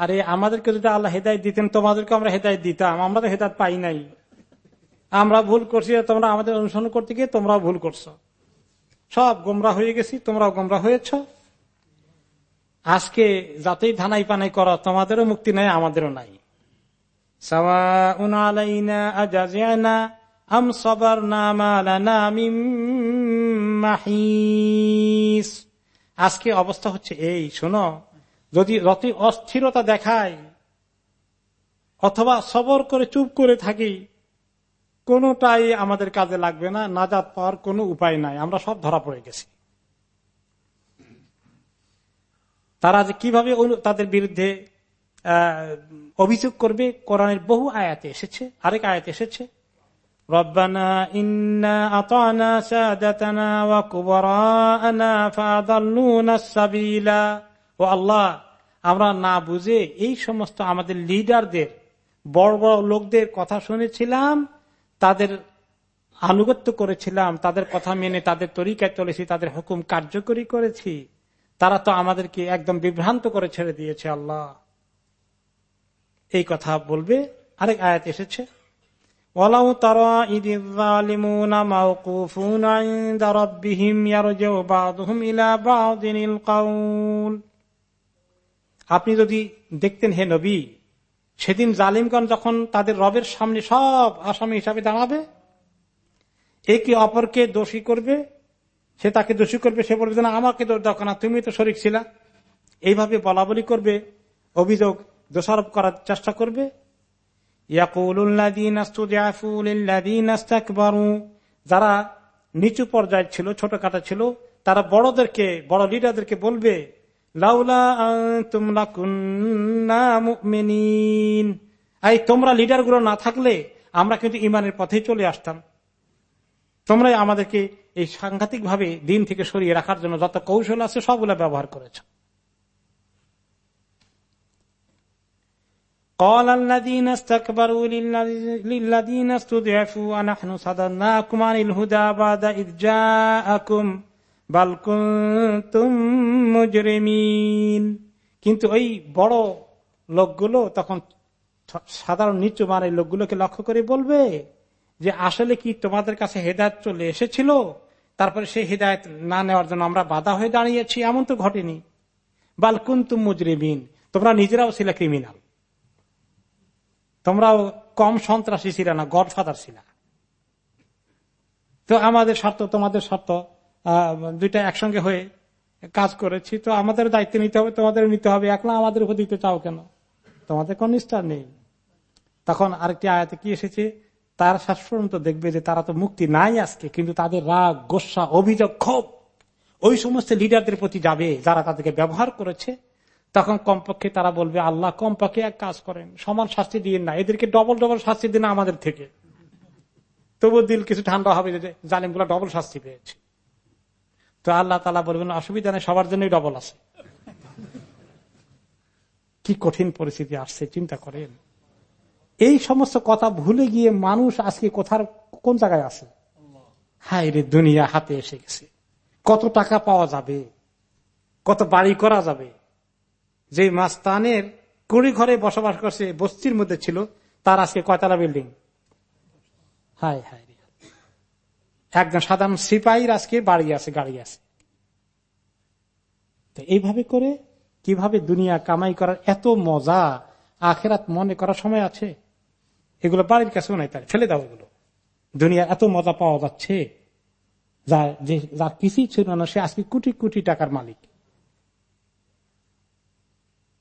আরে আমাদেরকে যদি আল্লাহ হেদায়ত দিতেন, তোমাদেরকে আমরা হেদায়ত দিতাম। আমরা তো হেদায়ত পাই নাই। আমরা ভুল করছি, তোমরা আমাদের অনুসরণ করতে গিয়ে তোমরাও ভুল করছ। সব গোমরা হয়ে গেছি, তোমরাও গোমরা হয়েছ। আজকে যাতেই ধানাই পানাই করো, তোমাদেরও মুক্তি নাই, আমাদেরও নাই। আজকে অবস্থা হচ্ছে এই, শোনো। যদি যতই অস্থিরতা দেখায়, অথবা সবর করে চুপ করে থাকি, কোনটাই আমাদের কাজে লাগবে না নাজাদ পাওয়ার কোন উপায় নাই। আমরা সব ধরা পড়ে গেছি। তারা যে কীভাবে তাদের বিরুদ্ধে অভিযোগ করবে, কোরআনের বহু আয়াতে এসেছে, আরেক আয়াত এসেছে, রব্বানা ইন্না আতানা সাবিলা। ও আল্লাহ, আমরা না বুঝে এই সমস্ত আমাদের লিডারদের বড় বড় লোকদের কথা শুনেছিলাম, তাদের আনুগত্য করেছিলাম, তাদের কথা মেনে তাদের তরিকায় চলেছি, তাদের হুকুম কার্যকরী করেছি। তারা তো আমাদেরকে একদম বিভ্রান্ত করে ছেড়ে দিয়েছে আল্লাহ। এই কথা বলবে, আরেক আয়াত এসেছে। আপনি যদি দেখতেন, হে নবী, সেদিন জালিমগঞ্জ যখন তাদের রবের সামনে সব আসামি হিসাবে দাঁড়াবে, একে অপরকে দোষী করবে, সে তাকে দোষী করবে, সে বলবে না, আমাকে দোষ দাও না, তুমি তো শরিক ছিলা। এইভাবে বলা বলি করবে, অভিযোগ দোষারোপ করার চেষ্টা করবে। যারা নিচু পর্যায়ের ছিল ছোট কাটা ছিল, তারা বড়দেরকে, বড় লিডারদেরকে বলবে তোমরা এই, তোমরা লিডারগুলো না থাকলে আমরা কিন্তু ইমানের পথে চলে আসতাম। তোমরাই আমাদেরকে এই সাংঘাতিক ভাবে দিন থেকে সরিয়ে রাখার জন্য যত কৌশল আছে সবগুলো ব্যবহার করেছ। কলাল্লাদিন বালকুমিন কিন্তু ওই বড় লোকগুলো তখন সাধারণ নিচু মানের লোকগুলোকে লক্ষ্য করে বলবে যে আসলে কি তোমাদের কাছে হেদায়ত চলে এসেছিল? তারপরে সেই হেদায়ত না নেওয়ার জন্য আমরা বাধা হয়ে দাঁড়িয়েছি, এমন তো ঘটেনি। বালকুন তুম মুজরিমিন, তোমরা নিজেরাও ছিল ক্রিমিনাল তোমরাও কম সন্ত্রাসী ছিল না, গডফাদার ছিল। তো আমাদের স্বার্থ তোমাদের স্বার্থ দুইটা একসঙ্গে হয়ে কাজ করেছি, তো আমাদের দায়িত্ব নিতে হবে, তোমাদের নিতে হবে। একলা আমাদের উপর দিতে চাও কেন? তোমাদের কোন নিষ্ঠা নেই। তখন আরেকটি আয়াতে কি এসেছে? তার শেষ পর্যন্ত দেখবে যে তারা তো মুক্তি নাই আজকে, কিন্তু তাদের রাগ, গোসা, অভিযোগ ক্ষোভ, ওই সমস্ত লিডারদের প্রতি যাবে, যারা তাদেরকে ব্যবহার করেছে। তখন কমপক্ষে তারা বলবে, আল্লাহ কমপক্ষে এক কাজ করেন, সমান শাস্তি দিয়ে না এদেরকে ডবল ডবল শাস্তি দিন আমাদের থেকে। তবু দিল কিছু ঠান্ডা হবে যে জালিমগুলো ডবল শাস্তি পেয়েছে। তো আল্লাহ তালা বলবেন, অসুবিধা নেই, সবার জন্যই ডবল আছে। কি কঠিন পরিস্থিতি আসছে, চিন্তা করেন। এই সমস্ত কথা ভুলে গিয়ে মানুষ আজকে কোথার, কোন জায়গায় আছে? হাই রে, দুনিয়া হাতে এসে গেছে। কত টাকা পাওয়া যাবে? কত বাড়ি করা যাবে? যে মাস্তানের কুড়ি ঘরে বসবাস করছে, বস্তির মধ্যে ছিল, তার আজকে কয়তলা বিল্ডিং? হাই হাই একজন সাধারণ সিপাহীর আজকে বাড়ি আছে, গাড়ি আছে। তো এইভাবে করে কীভাবে দুনিয়া কামাই করার এত মজা আখেরাত মনে করার সময় আছে? এগুলো বাড়ির কাছেও নাই তাই ফেলে দাও এগুলো। দুনিয়া এত মজা পাওয়া যাচ্ছে, যা যে যার কিছুই ছিল না, সে আজকে কোটি কোটি টাকার মালিক।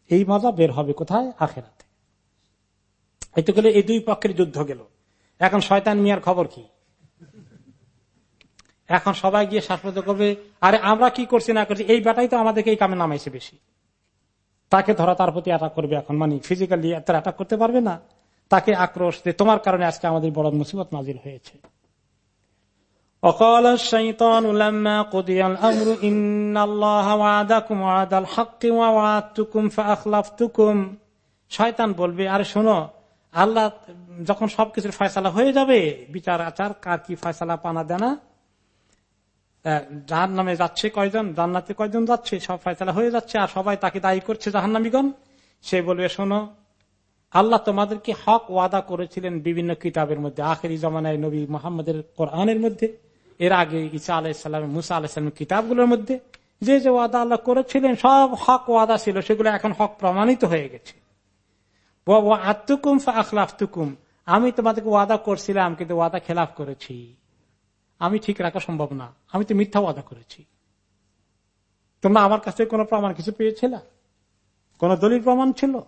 এই মজা বের হবে কোথায়? আখেরাতে। এই তো গেলে এই দুই পক্ষের যুদ্ধ গেল। এখন শয়তান মিয়ার খবর কি? এখন সবাই গিয়ে শ্বাসপদ করবে আরে আমরা কি করছি না করছি এই বেটাই তো আমাদেরকে এই কামে নামাইছে বেশি তাকে ধরা তার প্রতি অ্যাটাক করবে এখন মানে ফিজিক্যালি এত অ্যাটাক করতে পারবে না তাকে আক্রোশ যে তোমার কারণে আজকে আমাদের বড় মুসিবত নাজির হয়েছে وقال الشيطان لما قضي الأمر إن الله وعدكم وعد الحق ووعدتكم فأخلفتكم শয়তান বলবে আরে শোনো আল্লাহ যখন সবকিছুর ফয়সালা হয়ে যাবে বিচার আচার কার কি ফয়সালা পানা দেনা যার নামে যাচ্ছে কয়জন? জান্নাতে কয়জন যাচ্ছে? সব ফয়সালা হয়ে যাচ্ছে আর সবাই তাকে দায়ী করছে জাহান্নামিগণ। সে বলবে, শোনো, আল্লাহ তোমাদেরকে হক ওয়াদা করেছিলেন বিভিন্ন কিতাবের মধ্যে। আখেরি জমানায় নবী মোহাম্মদের কোরআনের মধ্যে, এর আগে ইসা আলাইসাল্লাম মুসা আলাহিসাল্লাম কিতাবগুলোর মধ্যে। যে যে ওয়াদা আল্লাহ করেছিলেন, সব হক ওয়াদা ছিল, সেগুলো এখন হক প্রমাণিত হয়ে গেছে। আত্মকুম আখলাফতুকুম আমি তোমাদেরকে ওয়াদা করছিলাম, কিন্তু ওয়াদা খেলাফ করেছি। আমি ঠিক রাখা সম্ভব না। আমি তো মিথ্যা ওয়াদা করেছি। তোমরা আমার কাছ থেকে কোনো প্রমাণ কিছু পেয়েছিল? কোন দলিল প্রমাণ ছিল?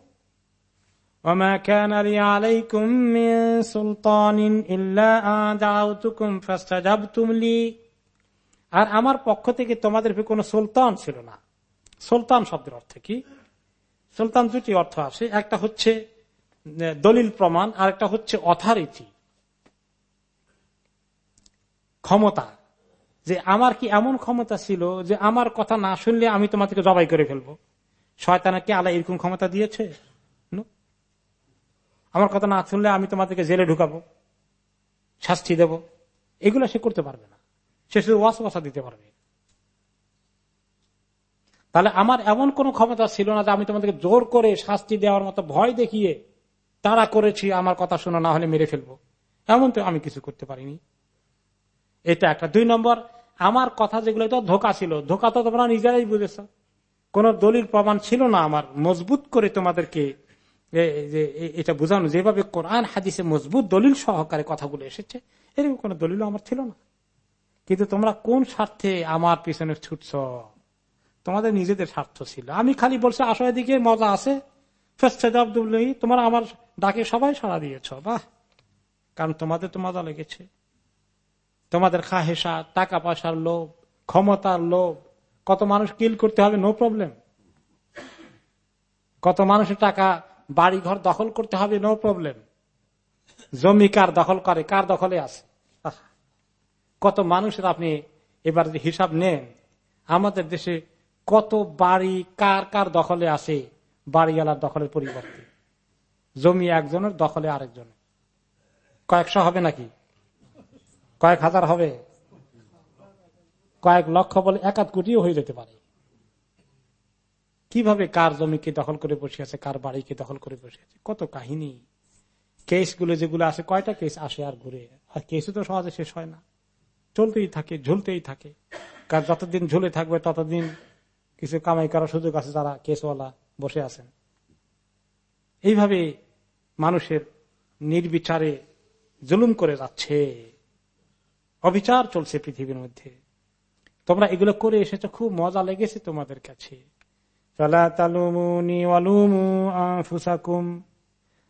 আর আমার পক্ষ থেকে তোমাদের কোনো সুলতান ছিল না। সুলতান শব্দের অর্থ কি? সুলতান দুটি অর্থ আছে। একটা হচ্ছে দলিল প্রমাণ আর একটা হচ্ছে অথারিটি ক্ষমতা। যে আমার কি এমন ক্ষমতা ছিল যে আমার কথা না শুনলে আমি তোমাদেরকে জবাই করে ফেলব? শয়তানাকে আল্লাহ এরকম ক্ষমতা দিয়েছে? আমার কথা না শুনলে আমি তোমাদেরকে জেলে ঢুকাবো, শাস্তি দেব। এগুলো সে করতে পারবে না। সে শুধু ওয়াস ওয়াসা দিতে পারবে। তাহলে আমার এমন কোন ক্ষমতা ছিল না যে আমি তোমাদেরকে জোর করে শাস্তি দেওয়ার মতো ভয় দেখিয়ে তারা করেছি, আমার কথা শোনা, না হলে মেরে ফেলব। এমন তো আমি কিছু করতে পারিনি। এটা একটা। দুই নম্বর, আমার কথা যেগুলো তো ধোকা ছিল। ধোকা তো তোমরা নিজেরাই বুঝেছ। কোন দলিল প্রমাণ ছিল না আমার। মজবুত করে তোমাদেরকে এটা বোঝানো। যেভাবে কোরআন, হাদিসে মজবুত দলিল সহকারে কথাগুলো এসেছে, এরকম কোন দলিল আমার ছিল না। কিন্তু তোমরা কোন স্বার্থে আমার পিছনে ছুটছ? তোমাদের নিজেদের স্বার্থ ছিল। আমি খালি বলছি আসয় দিকে মজা আছে। তোমার আমার ডাকে সবাই সাড়া দিয়েছ। বাহ! কারণ তোমাদের তো মজা লেগেছে। তোমাদের খাহেসা টাকা পয়সার লোভ, ক্ষমতার লোভ, কত মানুষ কিল করতে হবে নো প্রবলেম কত মানুষের টাকা বাড়ি ঘর দখল করতে হবে নো প্রবলেম জমি কার দখল করে, কার দখলে আছে? কত মানুষের আপনি এবার যদি হিসাব নেন, আমাদের দেশে কত বাড়ি কার কার দখলে আছে? বাড়িওয়ালার দখলের পরিবর্তে। জমি একজনের, দখলে আরেকজনের। কয়েকশো হবে নাকি? কয়েক হাজার হবে। কয়েক লক্ষ বলে একাত কোটিও হয়ে যেতে পারে। কীভাবে কার জমিকে দখল করে বসে আছে, কার বাড়িকে দখল করে বসে আছে? কত কাহিনী। কেসগুলো যেগুলো আছে, কয়টা কেস আসে আর ঘুরে? আর কেসও তো সহজে শেষ হয় না। চলতেই থাকে, ঝুলতেই থাকে। কার যতদিন ঝুলে থাকবে, ততদিন কিছু কামাই করার সুযোগ আছে যারা কেসওয়ালা বসে আছেন। এইভাবে মানুষের নির্বিচারে জুলুম করে যাচ্ছে। অবিচার চলছে পৃথিবীর মধ্যে। তোমরা এগুলো করে এসেছ, খুব মজা লেগেছে তোমাদের কাছে।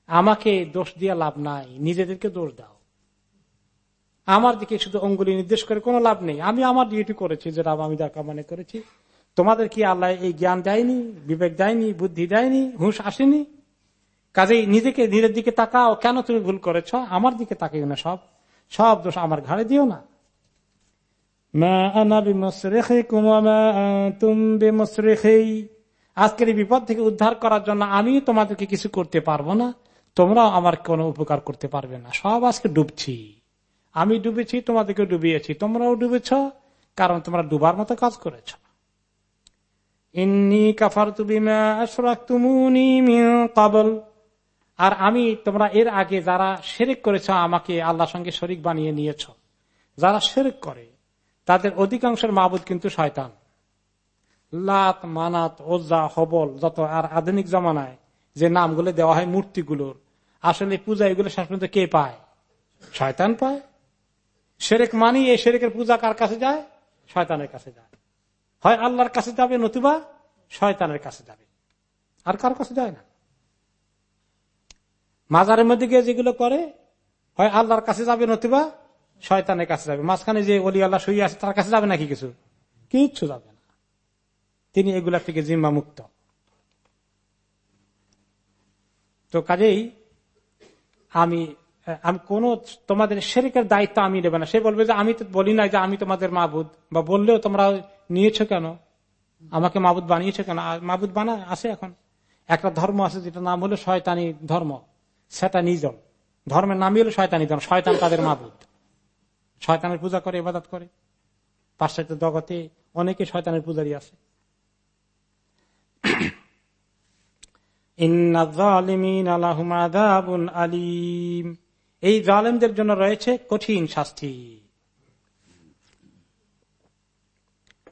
আমাকে দোষ দিয়ে লাভ নাই, নিজেদেরকে দোষ দাও। আমার দিকে শুধু অঙ্গুলি নির্দেশ করে কোনো লাভ নেই। আমি আমার ডিউটি করেছি যেটা আমি দেখা মনে করেছি। তোমাদের কি আল্লাহ এই জ্ঞান দেয়নি, বিবেক দেয়নি, বুদ্ধি দেয়নি, হুঁশ আসেনি? কাজেই নিজেকে, নিজের দিকে তাকাও। কেন তুমি ভুল করেছ? আমার দিকে তাকিও না সব। সব দোষ আমার ঘাড়ে দিও না। আজকের এই বিপদ থেকে উদ্ধার করার জন্য আমি তোমাদেরকে কিছু করতে পারব না। তোমরাও আমার কোনো উপকার করতে পারবে না। সব আজকে ডুবছি। আমি ডুবেছি তোমাদেরকে ডুবিয়েছি। তোমরাও ডুবেছ, কারণ তোমরা ডুবার মতো কাজ করেছ। ইন্নি কাফার তুমি কাবল। আর আমি, তোমরা এর আগে যারা শেরেক করেছ, আমাকে আল্লাহর সঙ্গে শরিক বানিয়ে নিয়েছ। যারা শেরেক করে, তাদের অধিকাংশের মাবুদ কিন্তু শয়তান। লাত, মানাত ওজা হবল, যত আর আধুনিক জমানায় যে নামগুলো দেওয়া হয় মূর্তিগুলোর, আসলে পূজা এগুলো শেষ পর্যন্ত কে পায়? শয়তান পায়। সেরেক মানি এই সেরেকের পূজা কার কাছে যায়? শয়তানের কাছে যায়। হয় আল্লাহর কাছে যাবে নতুবা শয়তানের কাছে যাবে। আর কার কাছে যায় না। মাজারের মধ্যে গিয়ে যেগুলো করে, হয় আল্লাহর কাছে যাবে নতুবা শয়তানের কাছে যাবে। মাঝখানে যে অলি আল্লাহ শুয়ে আছে, তার কাছে যাবে নাকি কিছু? কিচ্ছু যাবে না। তিনি এগুলা থেকে জিম্মা মুক্ত। তো কাজেই আমি আমি, কোন তোমাদের শেরিকের দায়িত্ব আমি নেবে না। সে বলবে যে, আমি তো বলি না যে, আমি তোমাদের মাবুদ। বা বললেও তোমরা নিয়েছো কেন? আমাকে মাবুদ বানিয়েছো কেন? মাবুদ বানা, আছে এখন। একটা ধর্ম আছে যেটা নাম হলো শয়তানি ধর্ম। সেটানিজম ধর্মের নামই হলো শয়তানি ধর্ম শয়তান তাদের মাবুদ। শয়তানের পূজা করে, ইবাদত করে। পাশ্চাত্য জগতে অনেকে শয়তানের পূজারই আছে। আলিম। এই জালেমদের জন্য রয়েছে কঠিন শাস্তি।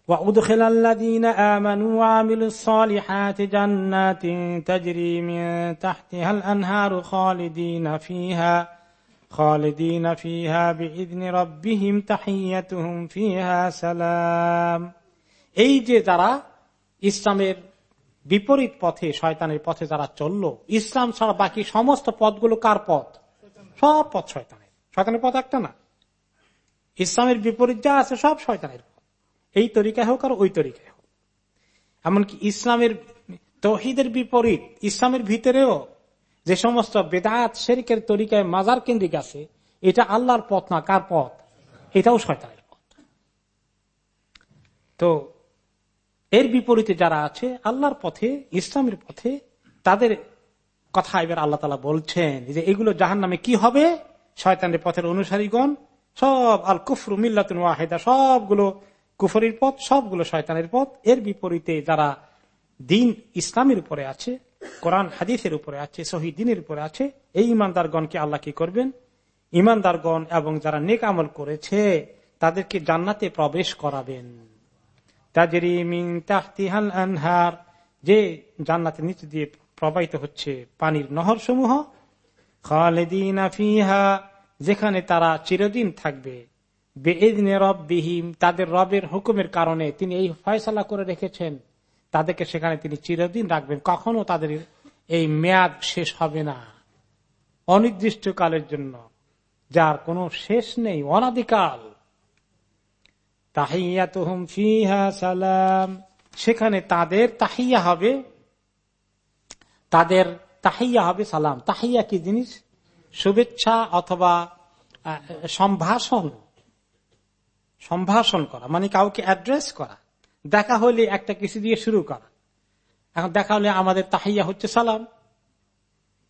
وأدخل الذين آمنوا وعملوا الصالحات جنات تجري من تحتها الأنهار خالدين فيها خالدين فيها بإذن ربهم تحيتهم فيها سلام এই যে যারা ইসলামের বিপরীত পথে শয়তানের পথে যারা চলল ইসলাম ছাড়া বাকি সমস্ত পথগুলো কার পথ সব পথ শয়তানের শয়তানের পথ একটা না ইসলামের বিপরীত যা আছে সব শয়তানের পথ এই তরিকায় হোক আর ওই তরিকায় হোক। এমনকি ইসলামের তহিদের বিপরীত, ইসলামের ভিতরেও যে সমস্ত বেদাত, শেরিকের তরিকায় মাজার কেন্দ্রিক আছে, এটা আল্লাহর পথ না কার পথ? এটাও শয়তানের পথ। তো এর বিপরীতে যারা আছে, আল্লাহর পথে, ইসলামের পথে, তাদের কথা এবার আল্লাহ তালা বলছেন যে এগুলো জাহান নামে কি হবে? শয়তানের পথের অনুসারীগণ সব আল কুফরু মিল্লাতুন ওয়াহেদা, সবগুলো কুফরির পথ, সবগুলো শয়তানের পথ। এর বিপরীতে যারা দিন ইসলামের উপরে আছে, কোরআন হাদিসের উপরে আছে শহীদ দিনের উপরে আছে, এই ইমানদারগণকে আল্লাহ কি করবেন? ইমানদারগণ এবং যারা নেক আমল করেছে, তাদেরকে জান্নাতে প্রবেশ করাবেন। আনহার, যে জান্নাতের নিচে দিয়ে প্রবাহিত হচ্ছে পানির নহর সমূহ ফিহা, যেখানে তারা চিরদিন থাকবে। রববিহীম, তাদের রবের হুকুমের কারণে তিনি এই ফয়সলা করে রেখেছেন। তাদেরকে সেখানে তিনি চিরদিন রাখবেন। কখনো তাদের এই মেয়াদ শেষ হবে না। অনির্দিষ্ট কালের জন্য, যার কোনো শেষ নেই, অনাদিকাল। তাহিয়াতুহুম ফিহা সালাম। সেখানে তাদের তাহিয়া হবে। তাদের তাহিয়া হবে সালাম। তাহিয়া কি জিনিস? শুভেচ্ছা অথবা সম্ভাষণ। সম্ভাষণ করা মানে কাউকে অ্যাড্রেস করা, দেখা হলে একটা কিছু দিয়ে শুরু করা। এখন দেখা হলে আমাদের তাহিয়া হচ্ছে সালাম।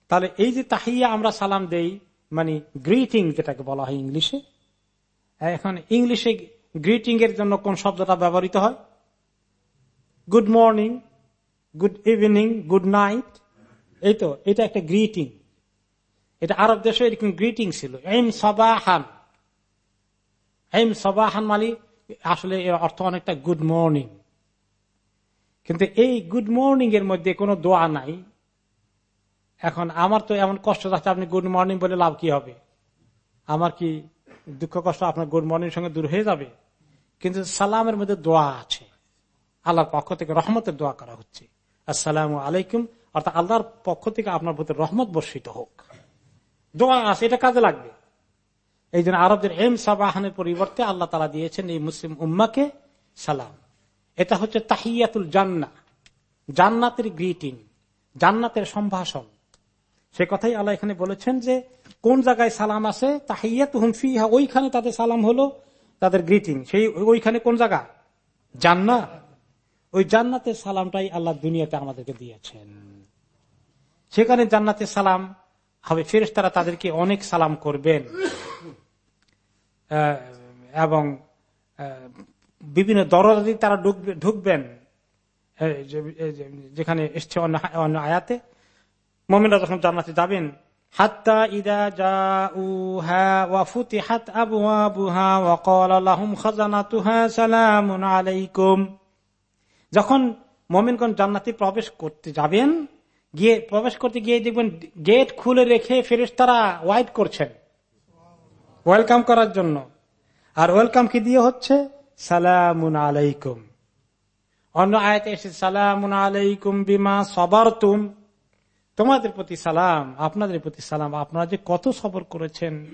তাহলে এই যে তাহিয়া আমরা সালাম দেই মানে গ্রিটিং যেটাকে বলা হয় ইংলিশে, এখন ইংলিশে গ্রিটিং এর জন্য কোন শব্দটা ব্যবহৃত হয়? Good morning good evening good night এই তো, এটা একটা গ্রিটিং এটা আরব দেশে এরকম গ্রিটিং ছিল, এম সবাহান। এম সবাহান মালি, আসলে এর অর্থ অনেকটা গুড মর্নিং কিন্তু এই গুড মর্নিং এর মধ্যে কোনো দোয়া নাই। এখন আমার তো এমন কষ্ট যাচ্ছে, আপনি গুড মর্নিং বলে লাভ কি হবে? আমার কি দুঃখ কষ্ট আপনার গুড মর্নিং সঙ্গে দূর হয়ে যাবে? কিন্তু সালামের মধ্যে দোয়া আছে। আল্লাহর পক্ষ থেকে রহমতের দোয়া করা হচ্ছে। আসসালাম আলাইকুম। অর্থাৎ আল্লাহর পক্ষ থেকে আপনার প্রতি রহমত বর্ষিত হোক। দোয়া আছে, এটা কাজে লাগবে। এই জন্য আরবদের এম সাবাহানের পরিবর্তে আল্লাহ তালা দিয়েছেন এই মুসলিম উম্মাকে সালাম। এটা হচ্ছে তাহিয়াতুল জান্না, জান্নাতের গ্রিটিং জান্নাতের সম্ভাষণ। সে কথাই আল্লাহ এখানে বলেছেন যে, কোন জায়গায় সালাম আছে তাহিয়াত হুমফিহা ওইখানে তাদের সালাম হলো তাদের গ্রিটিং সেই ওইখানে কোন জায়গা? জান্নাত। ওই জান্নাতের সালামটাই আল্লাহ দুনিয়াতে আমাদেরকে দিয়েছেন। সেখানে জান্নাতের সালাম হবে ফেরেস তারা তাদেরকে অনেক সালাম করবেন। এবং বিভিন্ন দরজাদি তারা ঢুকবে- ঢুকবেন। যেখানে এসছে অন্য আয়াতে। মমিনরা যখন জান্নাতে যাবেন ইদা লাহুম খাজানাতুহা সালামুন আলাইকুম। যখন মমিনগণ জান্নাতে প্রবেশ করতে যাবেন, গিয়ে প্রবেশ করতে গিয়ে দেখবেন গেট খুলে রেখে ফেরেশতারা ওয়াইট করছেন। ওয়েলকাম করার জন্য। আর ওয়েলকাম কি দিয়ে হচ্ছে? সালামুন আলাইকুম। অন্য আয়াতে এসে সালামুন আলাইকুম বিমা সবার তুম তোমাদের প্রতি সালাম, আপনাদের প্রতি সালাম, আপনারা যে কত সবর করেছেন।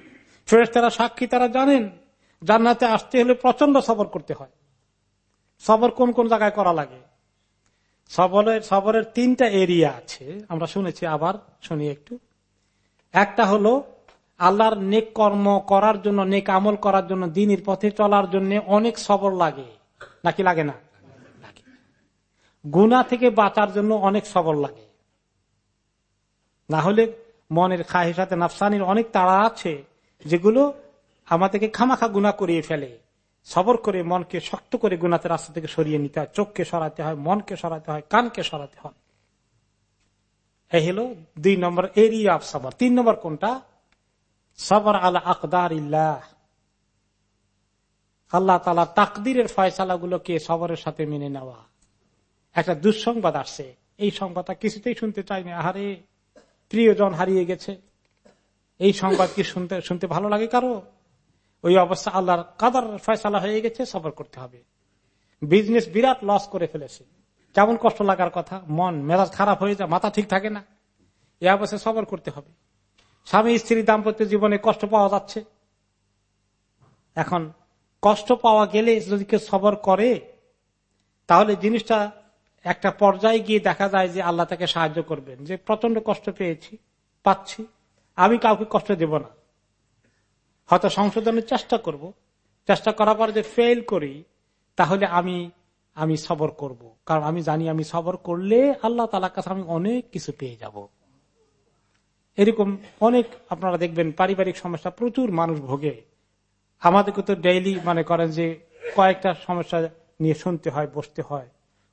ফেরেস তারা সাক্ষী, তারা জানেন, জান্নাতে আসতে হলে প্রচণ্ড সবর করতে হয়। সবর কোন কোন জায়গায় করা লাগে? সবরের সবরের তিনটা এরিয়া আছে। আমরা শুনেছি, আবার শুনি একটু। একটা হলো আল্লাহর নেক কর্ম করার জন্য, নেক আমল করার জন্য, দিনের পথে চলার জন্য অনেক সবর লাগে। নাকি লাগে না? গুণা থেকে বাঁচার জন্য অনেক সবর লাগে। না হলে মনের খাহিসাতে নাফসানির অনেক তাড়া আছে, যেগুলো আমাদেরকে খামাখা গুণা করিয়ে ফেলে। সবর করে মনকে শক্ত করে গুণাতে রাস্তা থেকে সরিয়ে নিতে হয়, চোখকে সরাতে হয়, মনকে সরাতে হয়, কানকে সরাতে হয়। এই হলো দুই নম্বর এরিয়া অফ সবর। তিন নম্বর কোনটা? সবর আলা আকদার আল্লাহ তালা তাকদিরের ফয়সালা গুলোকে সবরের সাথে মেনে নেওয়া। একটা দুঃসংবাদ আসছে। এই সংবাদটা কিছুতেই শুনতে চাই না আহারে, প্রিয়জন হারিয়ে গেছে। এই সংবাদ কি শুনতে শুনতে ভালো লাগে কারও? ওই অবস্থা আল্লাহর কাদার ফয়সালা হয়ে গেছে, সবর করতে হবে। বিজনেস বিরাট লস করে ফেলেছে। কেমন কষ্ট লাগার কথা, মন, মেজাজ খারাপ হয়ে যায়, মাথা ঠিক থাকে না। এ অবস্থায় সবর করতে হবে। স্বামী স্ত্রী দাম্পত্য জীবনে কষ্ট পাওয়া যাচ্ছে। এখন কষ্ট পাওয়া গেলে যদি কেউ সবর করে, তাহলে জিনিসটা একটা পর্যায়ে গিয়ে দেখা যায় যে আল্লাহ তাকে সাহায্য করবেন। যে প্রচণ্ড কষ্ট পেয়েছি, পাচ্ছি, আমি কাউকে কষ্ট দেব না। হয়তো সংশোধনের চেষ্টা করব। চেষ্টা করার পর যে ফেল করি, তাহলে আমি আমি সবর করব। কারণ আমি জানি আমি সবর করলে আল্লাহ তালার কাছে আমি অনেক কিছু পেয়ে যাব। এরকম অনেক আপনারা দেখবেন পারিবারিক সমস্যা, প্রচুর মানুষ ভোগে। আমাদেরকে তো ডেইলি মানে করেন যে কয়েকটা সমস্যা নিয়ে শুনতে হয়, বসতে হয়।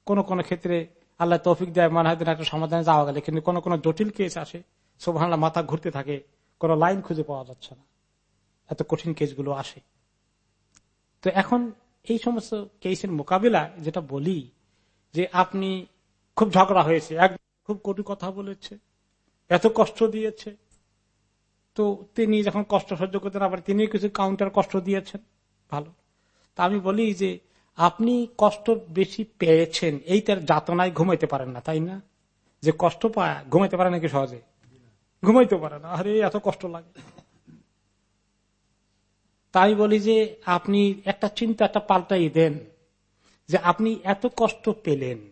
কোন কোন ক্ষেত্রে আল্লাহ তৌফিক দেয় মনে হয় একটা সমাধানে যাওয়া গেলে। কিন্তু কোনো কোনো জটিল কেস আসে সোভানলা মাথা ঘুরতে থাকে, কোন লাইন খুঁজে পাওয়া যাচ্ছে না। এত কঠিন কেসগুলো আসে। তো এখন এই সমস্ত কেসের মোকাবিলা যেটা বলি, যে আপনি খুব ঝগড়া হয়েছে খুব কটু কথা বলেছে এত কষ্ট দিয়েছে। তো তিনি যখন কষ্ট সহ্য করতেন, আবার তিনি কিছু কাউন্টার কষ্ট দিয়েছেন। ভালো। তা আমি বলি যে, আপনি কষ্ট বেশি পেয়েছেন, এই তার যাতনায় ঘুমাইতে পারেন না, তাই না? যে কষ্ট পায় ঘুমাইতে পারে নাকি সহজে? ঘুমাইতে পারে না। আরে, এত কষ্ট লাগে। তাই বলি যে, আপনি একটা চিন্তা, একটা পাল্টাই দেন যে, আপনি এত কষ্ট পেলেন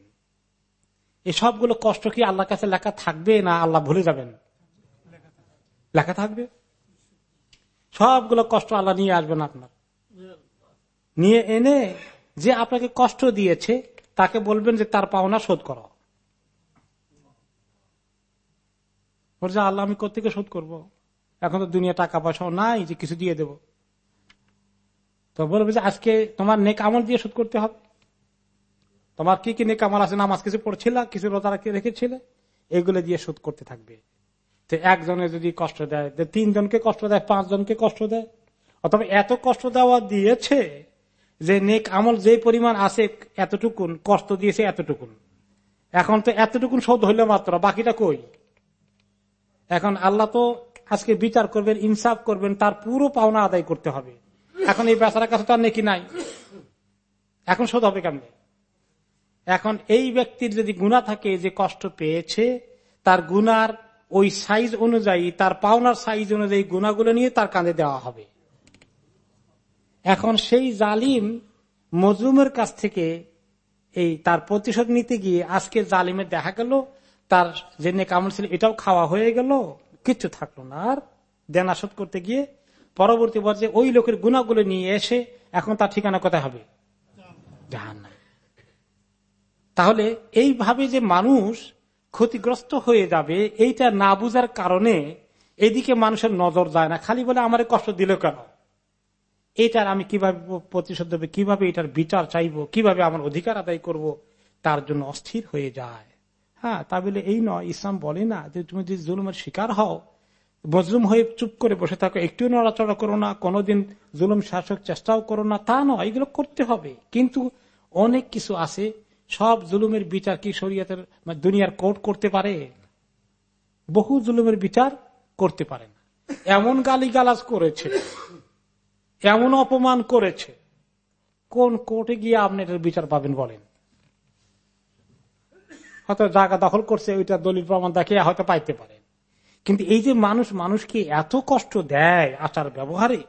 এই সবগুলো কষ্ট কি আল্লাহ কাছে লেখা থাকবে না আল্লাহ ভুলে যাবেন? লেখা থাকবে? সবগুলো কষ্ট আল্লাহ নিয়ে আসবেন আপনার। নিয়ে এনে যে আপনাকে কষ্ট দিয়েছে, তাকে বলবেন যে তার পাওনা শোধ করো। বলছে, আল্লাহ, আমি কোথেকে শোধ করব। এখন তো দুনিয়া টাকা পয়সাও নাই যে কিছু দিয়ে দেব। তো বলবে যে, আজকে তোমার নেক আমল দিয়ে শোধ করতে হবে। তোমার কি কি নেক আমল আছে, নামাজ কিছু পড়ছিল, কিছু রোজা রেখেছিলে? এগুলো দিয়ে শোধ করতে থাকবে। তো একজনে যদি কষ্ট দেয় যে তিনজনকে কষ্ট দেয়, পাঁচজনকে কষ্ট দেয়? অথবা এত কষ্ট দেওয়া দিয়েছে যে নেক আমল যে পরিমাণ আছে, এতটুকুন, কষ্ট দিয়েছে এতটুকুন। এখন তো এতটুকুন শোধ হইলে মাত্র, বাকিটা কই? এখন আল্লাহ তো আজকে বিচার করবেন, ইনসাফ করবেন, তার পুরো পাওনা আদায় করতে হবে। এখন এই বেচারার কাছে তার নেকি নাই। এখন শোধ হবে কেমনে? এখন এই ব্যক্তির যদি গুণা থাকে যে কষ্ট পেয়েছে, তার গুনার ওই সাইজ অনুযায়ী, তার পাওনার সাইজ অনুযায়ী গুণাগুলো নিয়ে তার কাঁধে দেওয়া হবে। এখন সেই জালিম মজলুমের কাছ থেকে এই তার প্রতিশোধ নিতে গিয়ে আজকে জালিমের দেখা গেল, তার যে কামড় ছিল এটাও খাওয়া হয়ে গেল, কিচ্ছু থাকল না। আর দেনা শোধ করতে গিয়ে পরবর্তী পর্যায়ে ওই লোকের গুণাগুলো নিয়ে এসে এখন তার ঠিকানা কোথায় হবে? জাহান তাহলে এইভাবে যে মানুষ ক্ষতিগ্রস্ত হয়ে যাবে, এইটা না বুঝার কারণে এদিকে মানুষের নজর যায় না। খালি বলে, আমার কষ্ট দিল কেন? এটার আমি কীভাবে প্রতিশোধ দেবে? কীভাবে এটার বিচার চাইব? কীভাবে আমার অধিকার আদায় করব? তার জন্য অস্থির হয়ে যায়। হ্যাঁ তা বলে এই নয়। ইসলাম বলে না যে, তুমি যদি জুলুমের শিকার হও, মজলুম হয়ে চুপ করে বসে থাকো, একটু নড়াচড়া করো না, কোনোদিন জুলুম শাসক চেষ্টাও করো না, তা নয়। এগুলো করতে হবে। কিন্তু অনেক কিছু আছে সব জুলুমের বিচার কি শরীয়তের দুনিয়ার কোর্ট করতে পারে? বহু জুলুমের বিচার করতে পারে না। এমন গালি গালাজ করেছে, এমন অপমান করেছে। কোন কোর্টে গিয়ে আপনি এটার বিচার পাবেন বলেন? হয়তো জায়গা দখল করছে, ওইটা দলিল প্রমাণ দেখিয়ে হয়তো পাইতে পারে। কিন্তু এই যে মানুষ মানুষকে এত কষ্ট দেয় আচার ব্যবহারে,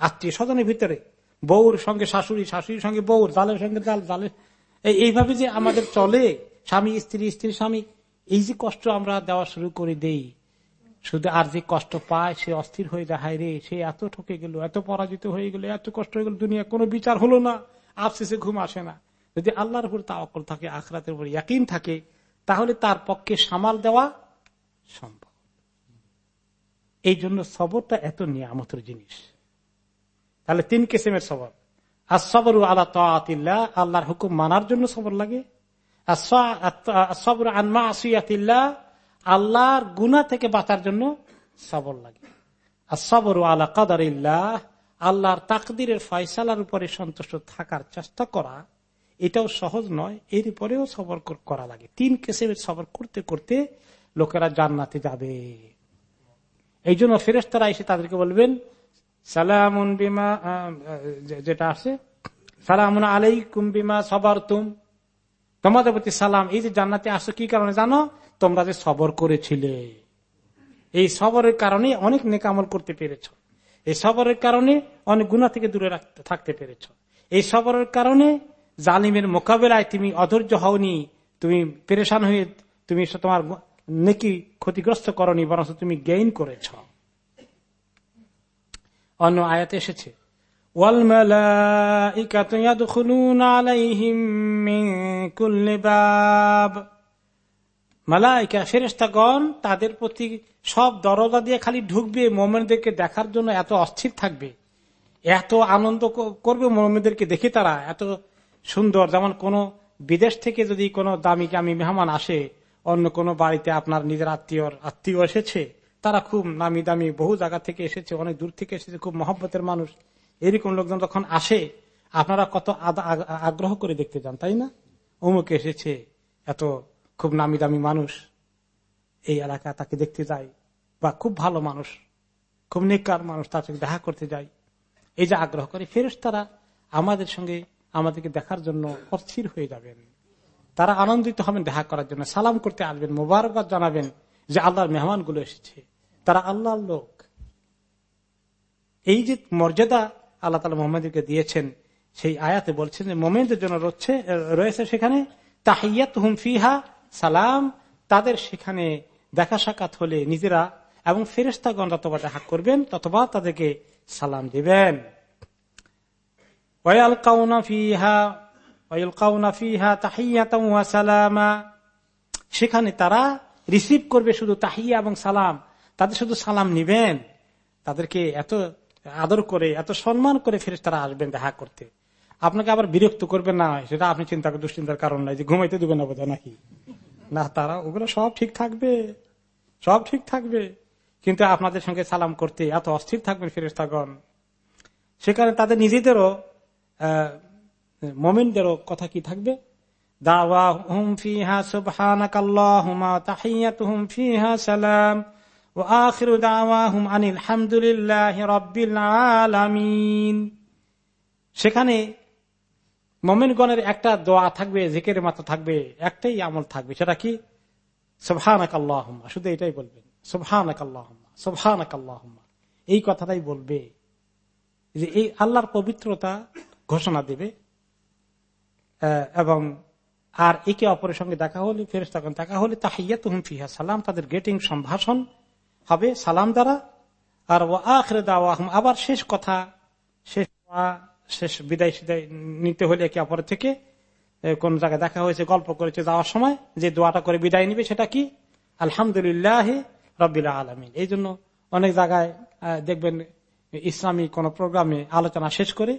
আত্মীয় স্বজনের ভিতরে, বউর সঙ্গে শাশুড়ি, শাশুড়ির সঙ্গে বউর, জালের সঙ্গে জাল, জালের এইভাবে যে আমাদের চলে, স্বামী, স্ত্রী স্ত্রী, স্বামী, এই যে কষ্ট আমরা দেওয়া শুরু করে দেই, শুধু আর যে কষ্ট পায়, সে অস্থির হয়ে যায় রে, সে এত ঠকে গেল, এত পরাজিত হয়ে গেল, এত কষ্ট হয়ে গেল দুনিয়া কোনো বিচার হলো না, আফসেসে ঘুম আসে না। যদি আল্লাহর উপর তাওয়াক্কল থাকে, আখরাতের উপর ইয়াকিন থাকে, তাহলে তার পক্ষে সামাল দেওয়া সম্ভব। এই জন্য সবরটা এত নিয়ামতের জিনিস। তাহলে তিন কিসিমের সবর। আর সবর আল্লাহ তাতিল্লাহ আল্লাহর হুকুম মানার জন্য সবর লাগে। আল্লাহর গুনা থেকে বাঁচার জন্য সবর লাগে। আর সবর আল্লাহ কাদার আল্লাহর তাকদিরের ফয়সালার উপরে সন্তুষ্ট থাকার চেষ্টা করা, এটাও সহজ নয়, এর উপরেও সবর করা লাগে। তিন কেসের সবর করতে করতে লোকেরা জান্নাতে যাবে। এই জন্য ফেরেস্তারা এসে তাদেরকে বলবেন সালামুন বিমা যেটা আছে, সালামুন আলাইকুম বিমা সবার তুম তোমাদের প্রতি সালাম। এই যে জান্নাতে আসো কি কারণে জানো? তোমরা যে সবর করেছিলে। এই সবরের কারণে অনেক নেকামল করতে পেরেছ। এই সবরের কারণে অনেক গুণা থেকে দূরে রাখতে, থাকতে পেরেছ। এই সবরের কারণে জালিমের মোকাবেলায় তুমি অধৈর্য হওনি, তুমি পেরেশান হয়ে, তুমি তোমার নেকি ক্ষতিগ্রস্ত করনি বরং তুমি গেইন করেছ। অন্য আয়াত এসেছে। তাদের প্রতি সব দরজা দিয়ে খালি ঢুকবে মোমেনদেরকে দেখার জন্য এত অস্থির থাকবে। এত আনন্দ করবে মোমেনদেরকে দেখে তারা। এত সুন্দর। যেমন কোন বিদেশ থেকে যদি কোনো দামি দামি মেহমান আসে, অন্য কোনো বাড়িতে আপনার নিজের আত্মীয় আত্মীয় এসেছে তারা খুব নামি দামি বহু জায়গা থেকে এসেছে, অনেক দূর থেকে এসেছে, খুব মহব্বতের মানুষ। এরকম লোকজন যখন আসে, আপনারা কত আগ্রহ করে দেখতে যান, তাই না? অমুক এসেছে, এত খুব নামি দামি মানুষ। এই এলাকা তাকে দেখতে যায় বা খুব ভালো মানুষ, খুব নেকার মানুষ, তার সঙ্গে দেখা করতে যায় এই যে আগ্রহ করে ফেরত তারা আমাদের সঙ্গে আমাদেরকে দেখার জন্য অস্থির হয়ে যাবেন। তারা আনন্দিত হবেন দেখা করার জন্য। সালাম করতে আসবেন, মোবারকবাদ জানাবেন। যে আল্লাহর মেহমানগুলো এসেছে, তারা আল্লাহর লোক। এই যে মর্যাদা আল্লাহ তালা মোহাম্মদকে দিয়েছেন, সেই আয়াতে বলছেন যে, মোমেনদের জন্য রয়েছে রয়েছে সেখানে তাহিয়াত হুম ফিহা সালাম, তাদের সেখানে দেখা সাক্ষাৎ হলে নিজেরা এবং ফেরেস্তাগণ যতবা দেখা করবেন ততবা তাদেরকে সালাম দিবেন। সেখানে তারা রিসিভ করবে শুধু তাহিয়া এবং সালাম। তাদের শুধু সালাম নিবেন। তাদেরকে এত আদর করে, এত সম্মান করে ফেরেস তারা আসবেন দেখা করতে। আপনাকে আবার বিরক্ত করবে না, সেটা আপনি চিন্তা দুশ্চিন্তার কারণ নাই যে ঘুমাইতে দেবে না বোধ নাকি? না, তারা ওগুলো সব ঠিক থাকবে, সব ঠিক থাকবে। কিন্তু আপনাদের সঙ্গে সালাম করতে এত অস্থির থাকবেন ফেরেস্তাগণ সেখানে তাদের নিজেদেরও মোমেনদেরও কথা কি থাকবে? হামদুলিল্লাহি রাব্বিল আলামিন। সেখানে মোমেনগণের একটা দোয়া থাকবে জেকের মাত্র থাকবে, একটাই আমল থাকবে, সেটা কি? সোভানাক শুধু এটাই বলবেন সোভানাক আল্লাহম্মা এই কথাটাই বলবে যে এই আল্লাহর পবিত্রতা ঘোষণা দেবে এবং আর একে অপরের সঙ্গে দেখা হলে ফেরেস তখন দেখা হলে তাহিয়া তুহম ফিহা, সালাম, তাদের গেটিং সম্ভাষণ হবে, সালাম দ্বারা। আর ও আখরে দাওয়া আবার শেষ কথা, শেষ শেষ বিদায় সিদায় নিতে হলে একে অপরের থেকে কোন জায়গায় দেখা হয়েছে, গল্প করেছে যাওয়ার সময়, যে দোয়াটা করে বিদায় নিবে, সেটা কি? আলহামদুলিল্লাহ রবিল্লা আলমিন। এই জন্য অনেক জায়গায় দেখবেন ইসলামী কোন প্রোগ্রামে আলোচনা শেষ করে,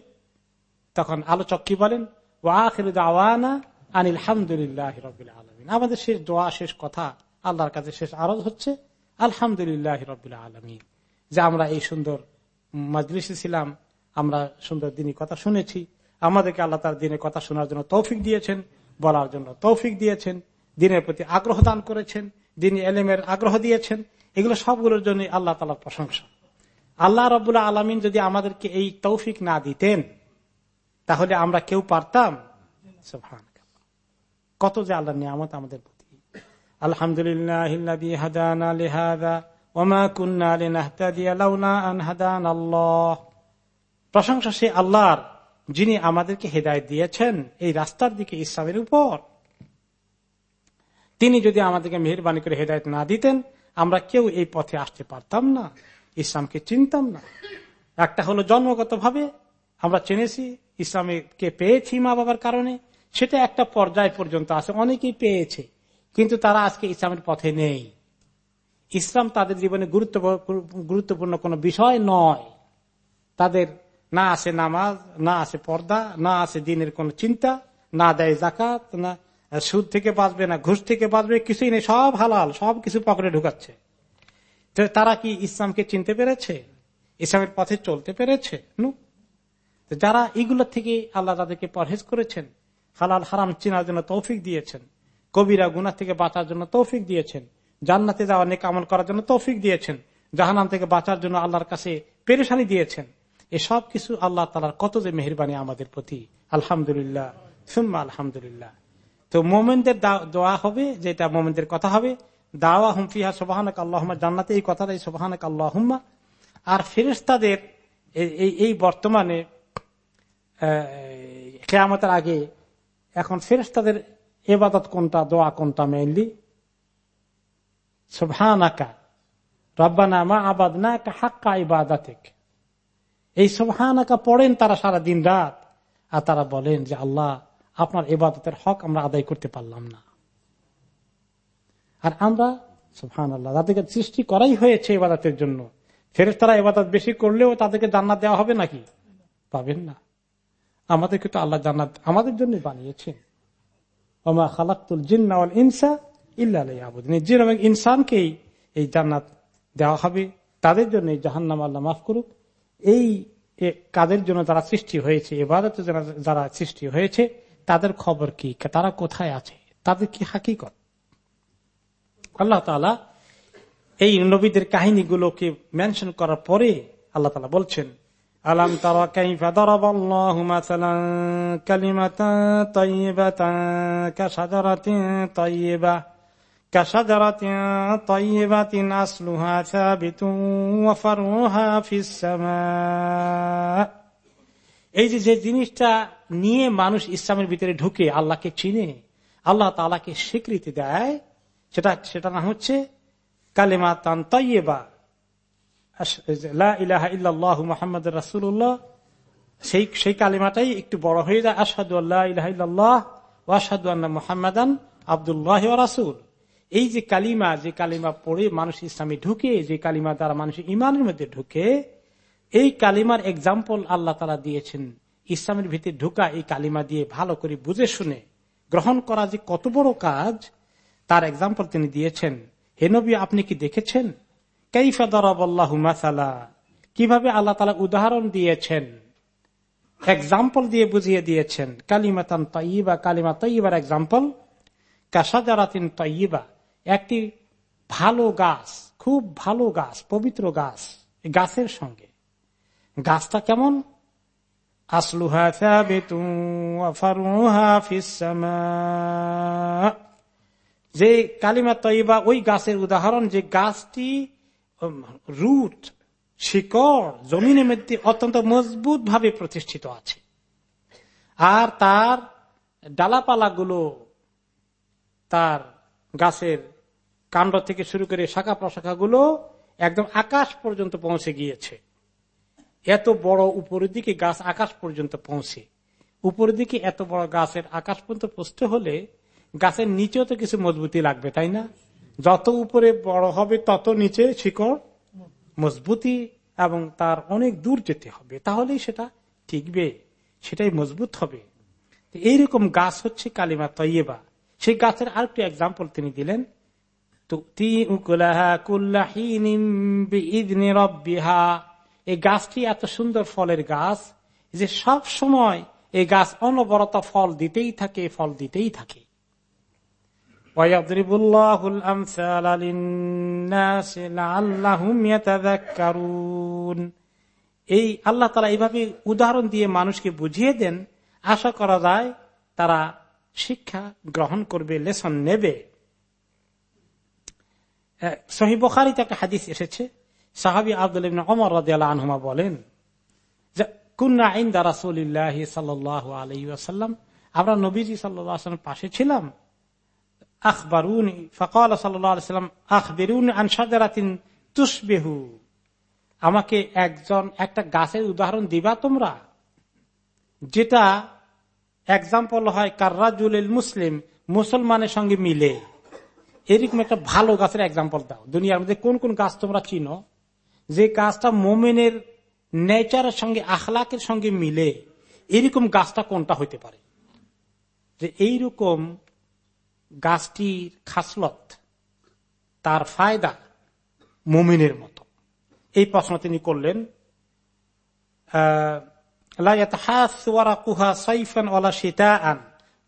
তখন আলোচক কি বলেন? ও আখির আওয়ানা আনিল হামদুলিল্লাহ রবিল আলমিন। আমাদের শেষ দোয়া, শেষ কথা আল্লাহর কাছে শেষ আরজ হচ্ছে, আলহামদুলিল্লাহ রবিল্লা আলমিন। যে আমরা এই সুন্দর মজলিসে ছিলাম, আমরা সুন্দর দিনই কথা শুনেছি, আমাদেরকে আল্লাহ তার দিনের কথা শোনার জন্য তৌফিক দিয়েছেন, বলার জন্য তৌফিক দিয়েছেন, দিনের প্রতি আগ্রহ দান করেছেন দিন এলেমের আগ্রহ দিয়েছেন, এগুলো সবগুলোর জন্য আল্লাহ তালার প্রশংসা। আল্লাহ রবুল্লাহ আলমিন যদি আমাদেরকে এই তৌফিক না দিতেন, তাহলে আমরা কেউ পারতাম? কত যে আল্লাহ নিয়ামত আমাদের প্রতি। আলহামদুলিল্লাহ প্রশংসা সে আল্লাহর যিনি আমাদেরকে হেদায়ত দিয়েছেন এই রাস্তার দিকে ইসলামের উপর। তিনি যদি আমাদেরকে মেহরবানি করে হেদায়ত না দিতেন, আমরা কেউ এই পথে আসতে পারতাম না, ইসলামকে চিনতাম না। একটা হলো জন্মগত ভাবে আমরা চিনেছি ইসলামকে পেয়েছি মা বাবার কারণে সেটা একটা পর্যায় পর্যন্ত আছে, অনেকেই পেয়েছে, কিন্তু তারা আজকে ইসলামের পথে নেই। ইসলাম তাদের জীবনে গুরুত্বপূর্ণ কোন বিষয় নয়। তাদের না আছে নামাজ, না আছে পর্দা, না আছে দিনের কোন চিন্তা, না দেয় জাকাত না সুদ থেকে বাঁচবে, না ঘুষ থেকে বাঁচবে, কিছুই নেই, সব হালাল, সব কিছু পকেটে ঢুকাচ্ছে। তারা কি ইসলামকে চিনতে পেরেছে? ইসলামের পথে চলতে পেরেছে? যারা এগুলো থেকে আল্লাহ তাদেরকে পরহেজ করেছেন হালাল হারাম চিনার জন্য তৌফিক দিয়েছেন। কবিরা গুনা থেকে বাঁচার জন্য তৌফিক দিয়েছেন। জান্নাতে যাওয়া, নেক আমল করার জন্য তৌফিক দিয়েছেন। জাহানাম থেকে বাঁচার জন্য আল্লাহর কাছে পেরেশানি দিয়েছেন। এসব কিছু আল্লাহ তালার কত যে মেহরবানি আমাদের প্রতি। আলহামদুলিল্লাহ। সুম্মা আলহামদুলিল্লাহ। তো মোমেনদের দোয়া হবে, যেটা মোমেনদের কথা হবে। দাওয়া হুমফিহা সোবাহানক আল্লাহমা জান্নাতে এই কথাটাই সোবাহানক আল্লাহম্মা। আর ফেরেস্তাদের এই বর্তমানে আগে এখন ফেরেস্তাদের এবাদত কোনটা, দোয়া কোনটা মেইনলি সোভানাকা রব্বানা মা আবাদ না হাক্কা ইবাদাতিক। এই সোভানাকা পড়েন তারা সারা দিন রাত, আর তারা বলেন যে আল্লাহ, আপনার এবাদতের হক আমরা আদায় করতে পারলাম না। আর আমরা সুহান আল্লাহ তাদেরকে সৃষ্টি করাই হয়েছে এবাদতের জন্য। ফেরেস তারা এবাদত বেশি করলেও তাদেরকে জান্নাত দেওয়া হবে নাকি? পাবেন না। আমাদেরকে তো আল্লাহ জান্নাত আমাদের জন্য বানিয়েছেন। ওমা খালাকুল জিন্নাওয়াল ইনসা ইল্লা জিন এবং ইনসানকেই এই জান্নাত দেওয়া হবে। তাদের জন্য জাহান্নাম আল্লাহ মাফ করুক। এই কাদের জন্য যারা সৃষ্টি হয়েছে, এবাদত যারা সৃষ্টি হয়েছে, তাদের খবর কি? তারা কোথায় আছে? তাদের কি হাকিকত? আল্লাহ তালা এই নবীদের কাহিনীগুলোকে মেনশন করার পরে আল্লাহ তালা বলছেন আলাম কালিমাতান এই যে জিনিসটা নিয়ে মানুষ ইসলামের ভিতরে ঢুকে আল্লাহকে চিনে, আল্লাহ তালাকে স্বীকৃতি দেয়, সেটা সেটা না হচ্ছে কালেমা তান তৈবা মোহাম্মদ রাসুল্লাহ সেই সেই কালিমাটাই একটু বড় হয়ে যায়। আসাদু আল্লাহ ইলাহ ওয়াসাদু আল্লাহ মোহাম্মদান আবদুল্লাহ রাসুল। এই যে কালিমা যে কালিমা পড়ে মানুষ ইসলামে ঢুকে, যে কালিমা দ্বারা মানুষ ইমানের মধ্যে ঢুকে, এই কালিমার এক্সাম্পল আল্লাহ তারা দিয়েছেন। ইসলামের ভিতরে ঢুকা এই কালিমা দিয়ে ভালো করে বুঝে শুনে, গ্রহণ করা যে কত বড় কাজ, তার এক্সাম্পল তিনি দিয়েছেন। হে নবী, আপনি কি দেখেছেন? কীভাবে আল্লাহ তালা উদাহরণ দিয়েছেন? এক্সাম্পল দিয়ে বুঝিয়ে দিয়েছেন। কালিমাতান তৈবা কালিমা তৈবার এক্সাম্পল কাসাজারাতিন তৈবা একটি ভালো গাছ, খুব ভালো গাছ, পবিত্র গাছ গাছের সঙ্গে। গাছটা কেমন? আসলুহা যে কালিমা তৈবা ওই গাছের উদাহরণ যে গাছটি রুট, শিকড়, জমিনের মধ্যে অত্যন্ত মজবুত ভাবে প্রতিষ্ঠিত আছে। আর তার ডালাপালাগুলো তার গাছের কাণ্ড থেকে শুরু করে শাখা প্রশাখাগুলো একদম আকাশ পর্যন্ত পৌঁছে গিয়েছে। এত বড় উপরের দিকে গাছ আকাশ পর্যন্ত পৌঁছে। উপরের দিকে এত বড় গাছের আকাশ পর্যন্ত পৌঁছতে হলে গাছের নিচেও তো কিছু মজবুতি লাগবে, তাই না? যত উপরে বড় হবে, তত নিচে শিকড় মজবুতি এবং তার অনেক দূর যেতে হবে। তাহলেই সেটা টিকবে সেটাই মজবুত হবে। এইরকম গাছ হচ্ছে কালিমা তৈবা সেই গাছের আরেকটি এক্সাম্পল তিনি দিলেন। এই গাছটি এত সুন্দর ফলের গাছ যে সব সময় এই গাছ অনবরত ফল দিতেই থাকে, ফল দিতেই থাকে। এই আল্লাহ তালা এইভাবে উদাহরণ দিয়ে মানুষকে বুঝিয়ে দেন, আশা করা যায় তারা শিক্ষা গ্রহণ করবে, লেসন নেবে। সহি বখারিতে একটা হাদিস এসেছে, সাহাবি আব্দুল অমর রাজিয়াল আনহুমা বলেন কুন্না ইন্দা রাসুল্লাহ সাল্লাহ আলহিম আমরা নবীজি সাল্লাম পাশে ছিলাম ফকাল সাল্লাম আখবেরুন আনসাদারাতিন তুসবেহু আমাকে একজন, একটা গাছের উদাহরণ দিবা তোমরা? যেটা এক্সাম্পল হয় কার্রাজুল মুসলিম, মুসলমানের সঙ্গে মিলে। এরকম একটা ভালো গাছের এক্সাম্পল দাও। দুনিয়ার মধ্যে কোন কোন গাছ তোমরা চিনো? যে গাছটা মোমেনের নেচারের সঙ্গে, আখলাকের সঙ্গে মিলে। এরকম গাছটা কোনটা হইতে পারে? যে এইরকম গাছটির খাসলত, তার ফায়দা মোমিনের মতো। এই প্রশ্ন তিনি করলেন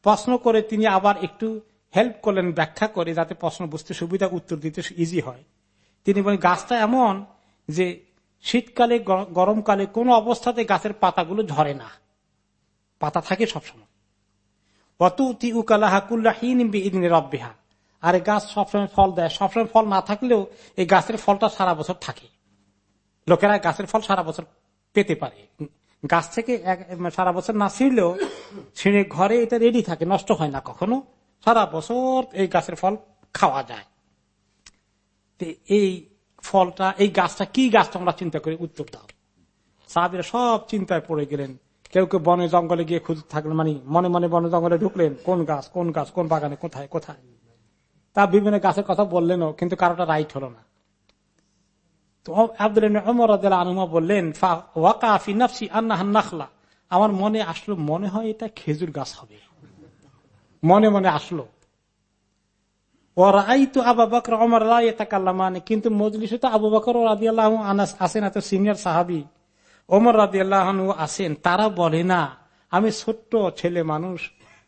প্রশ্ন করে তিনি আবার একটু হেল্প করলেন, ব্যাখ্যা করে, যাতে প্রশ্ন বুঝতে সুবিধা, উত্তর দিতে ইজি হয়। তিনি বলেন, গাছটা এমন যে শীতকালে গরমকালে কোন অবস্থাতে গাছের পাতাগুলো ঝরে না। পাতা থাকে সবসময়। অতুতি আর গাছ সবসময় ফল দেয়। সবসময় ফল না থাকলেও এই গাছের ফলটা সারা বছর থাকে। লোকেরা গাছের ফল সারা বছর পেতে পারে। গাছ থেকে সারা বছর না ছিঁড়লেও ছিঁড়ে ঘরে এটা রেডি থাকে, নষ্ট হয় না কখনো। সারা বছর এই গাছের ফল খাওয়া যায়। এই ফলটা, এই গাছটা কি গাছটা আমরা চিন্তা করে উত্তর দাও সাহাবিরা সব চিন্তায় পড়ে গেলেন। কেউ কেউ বনে জঙ্গলে গিয়ে খুঁজে থাকলেন মানে মনে মনে বনে জঙ্গলে ঢুকলেন, কোন গাছ কোন গাছ, কোন বাগানে, কোথায় কোথায়? তা বিভিন্ন গাছের কথা বললেনও, কিন্তু কারোটা রাইট হলো না। তো আব্দুল আনুমা বললেন নাখলা। আমার মনে আসলো, মনে হয় এটা খেজুর গাছ হবে। মনে মনে আসলো। কিন্তু মজলিসে তো আবু বকর রাজি আল্লাহ আনাস আসেন এত সিনিয়র সাহাবি। ওমর রাজি আল্লাহ আসেন তারা বলে, না, আমি ছোট্ট ছেলে মানুষ,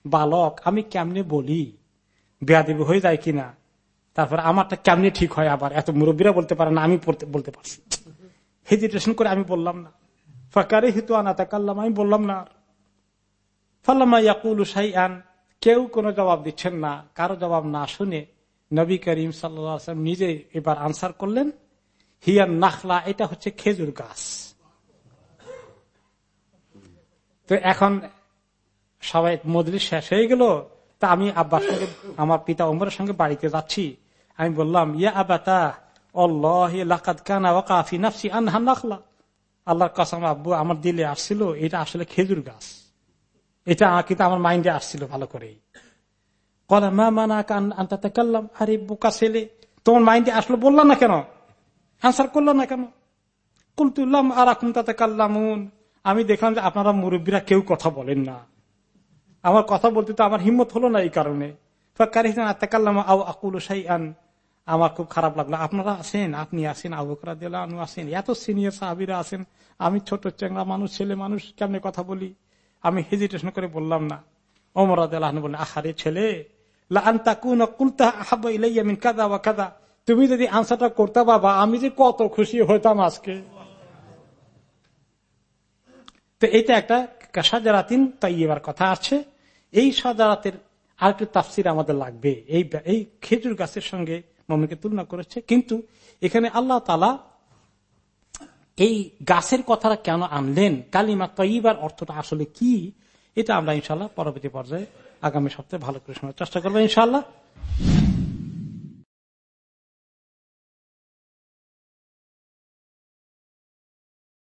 বালক, আমি কেমনে বলি? বেয়াদেবী হয়ে যায় কিনা? তারপর আমারটা কেমনি ঠিক হয় আবার? এত মুরব্বীরা বলতে পারে না, আমি বলতে পারছি। হেজিটেশন করে আমি বললাম না। ফাঁকারে হিতু আনা তাকাল্লাম, আমি বললাম না। ফাল্লামা ইয়াকুল সাইয়ান কেউ কোনো জবাব দিচ্ছেন না, কারও জবাব না শুনে নবী করিম সাল্লাম নিজে এবার আনসার করলেন হিয়ার নাখলা, এটা হচ্ছে খেজুর গাছ। তো এখন সবাই মজলিস শেষ হয়ে গেল। তা আমি আব্বার সঙ্গে, আমার পিতা ওমরের সঙ্গে বাড়িতে যাচ্ছি। আমি বললাম, ইয়া আবাতা এটা আমার মাইন্ডে আসছিল ভালো করে মা আরে বোকা ছেলে, তোমার মাইন্ডে আসলো বললাম না কেন? আনসার করলাম না কেন? কুলতুল্লাম আর এখন তাতে কাল্লামুন আমি দেখলাম যে আপনারা মুরব্বীরা কেউ কথা বলেন না। আমার কথা বলতে তো আমার হিম্মত হলো না এই কারণে। আমার খুব খারাপ লাগল। আপনারা আছেন আপনি আছেন আবুকরা দিলানু আছেন এত সিনিয়র সাহাবিরা আছেন। আমি ছোট চেংরা মানুষ, ছেলে মানুষ, কেমনে কথা বলি? আমি হেজিটেশন করে বললাম না। অমরাদ বললেন, আহারে ছেলে তুমি যদি আনসারটা করতে বাবা, আমি যে কত খুশি হইতাম আজকে। তো এটা একটা সাজারাতিন তাই এবার কথা আছে। এই সাজারাতের আর একটু তাফসির আমাদের লাগবে। এই এই খেজুর গাছের সঙ্গে মমিকে তুলনা করেছে। কিন্তু এখানে আল্লাহ তালা এই গাছের কথাটা কেন আনলেন? কালিমা তৈবার অর্থটা আসলে কি? এটা আমরা ইনশাল্লাহ পরবর্তী পর্যায়ে আগামী সপ্তাহে ভালো করে শোনার চেষ্টা করব ইনশাল্লাহ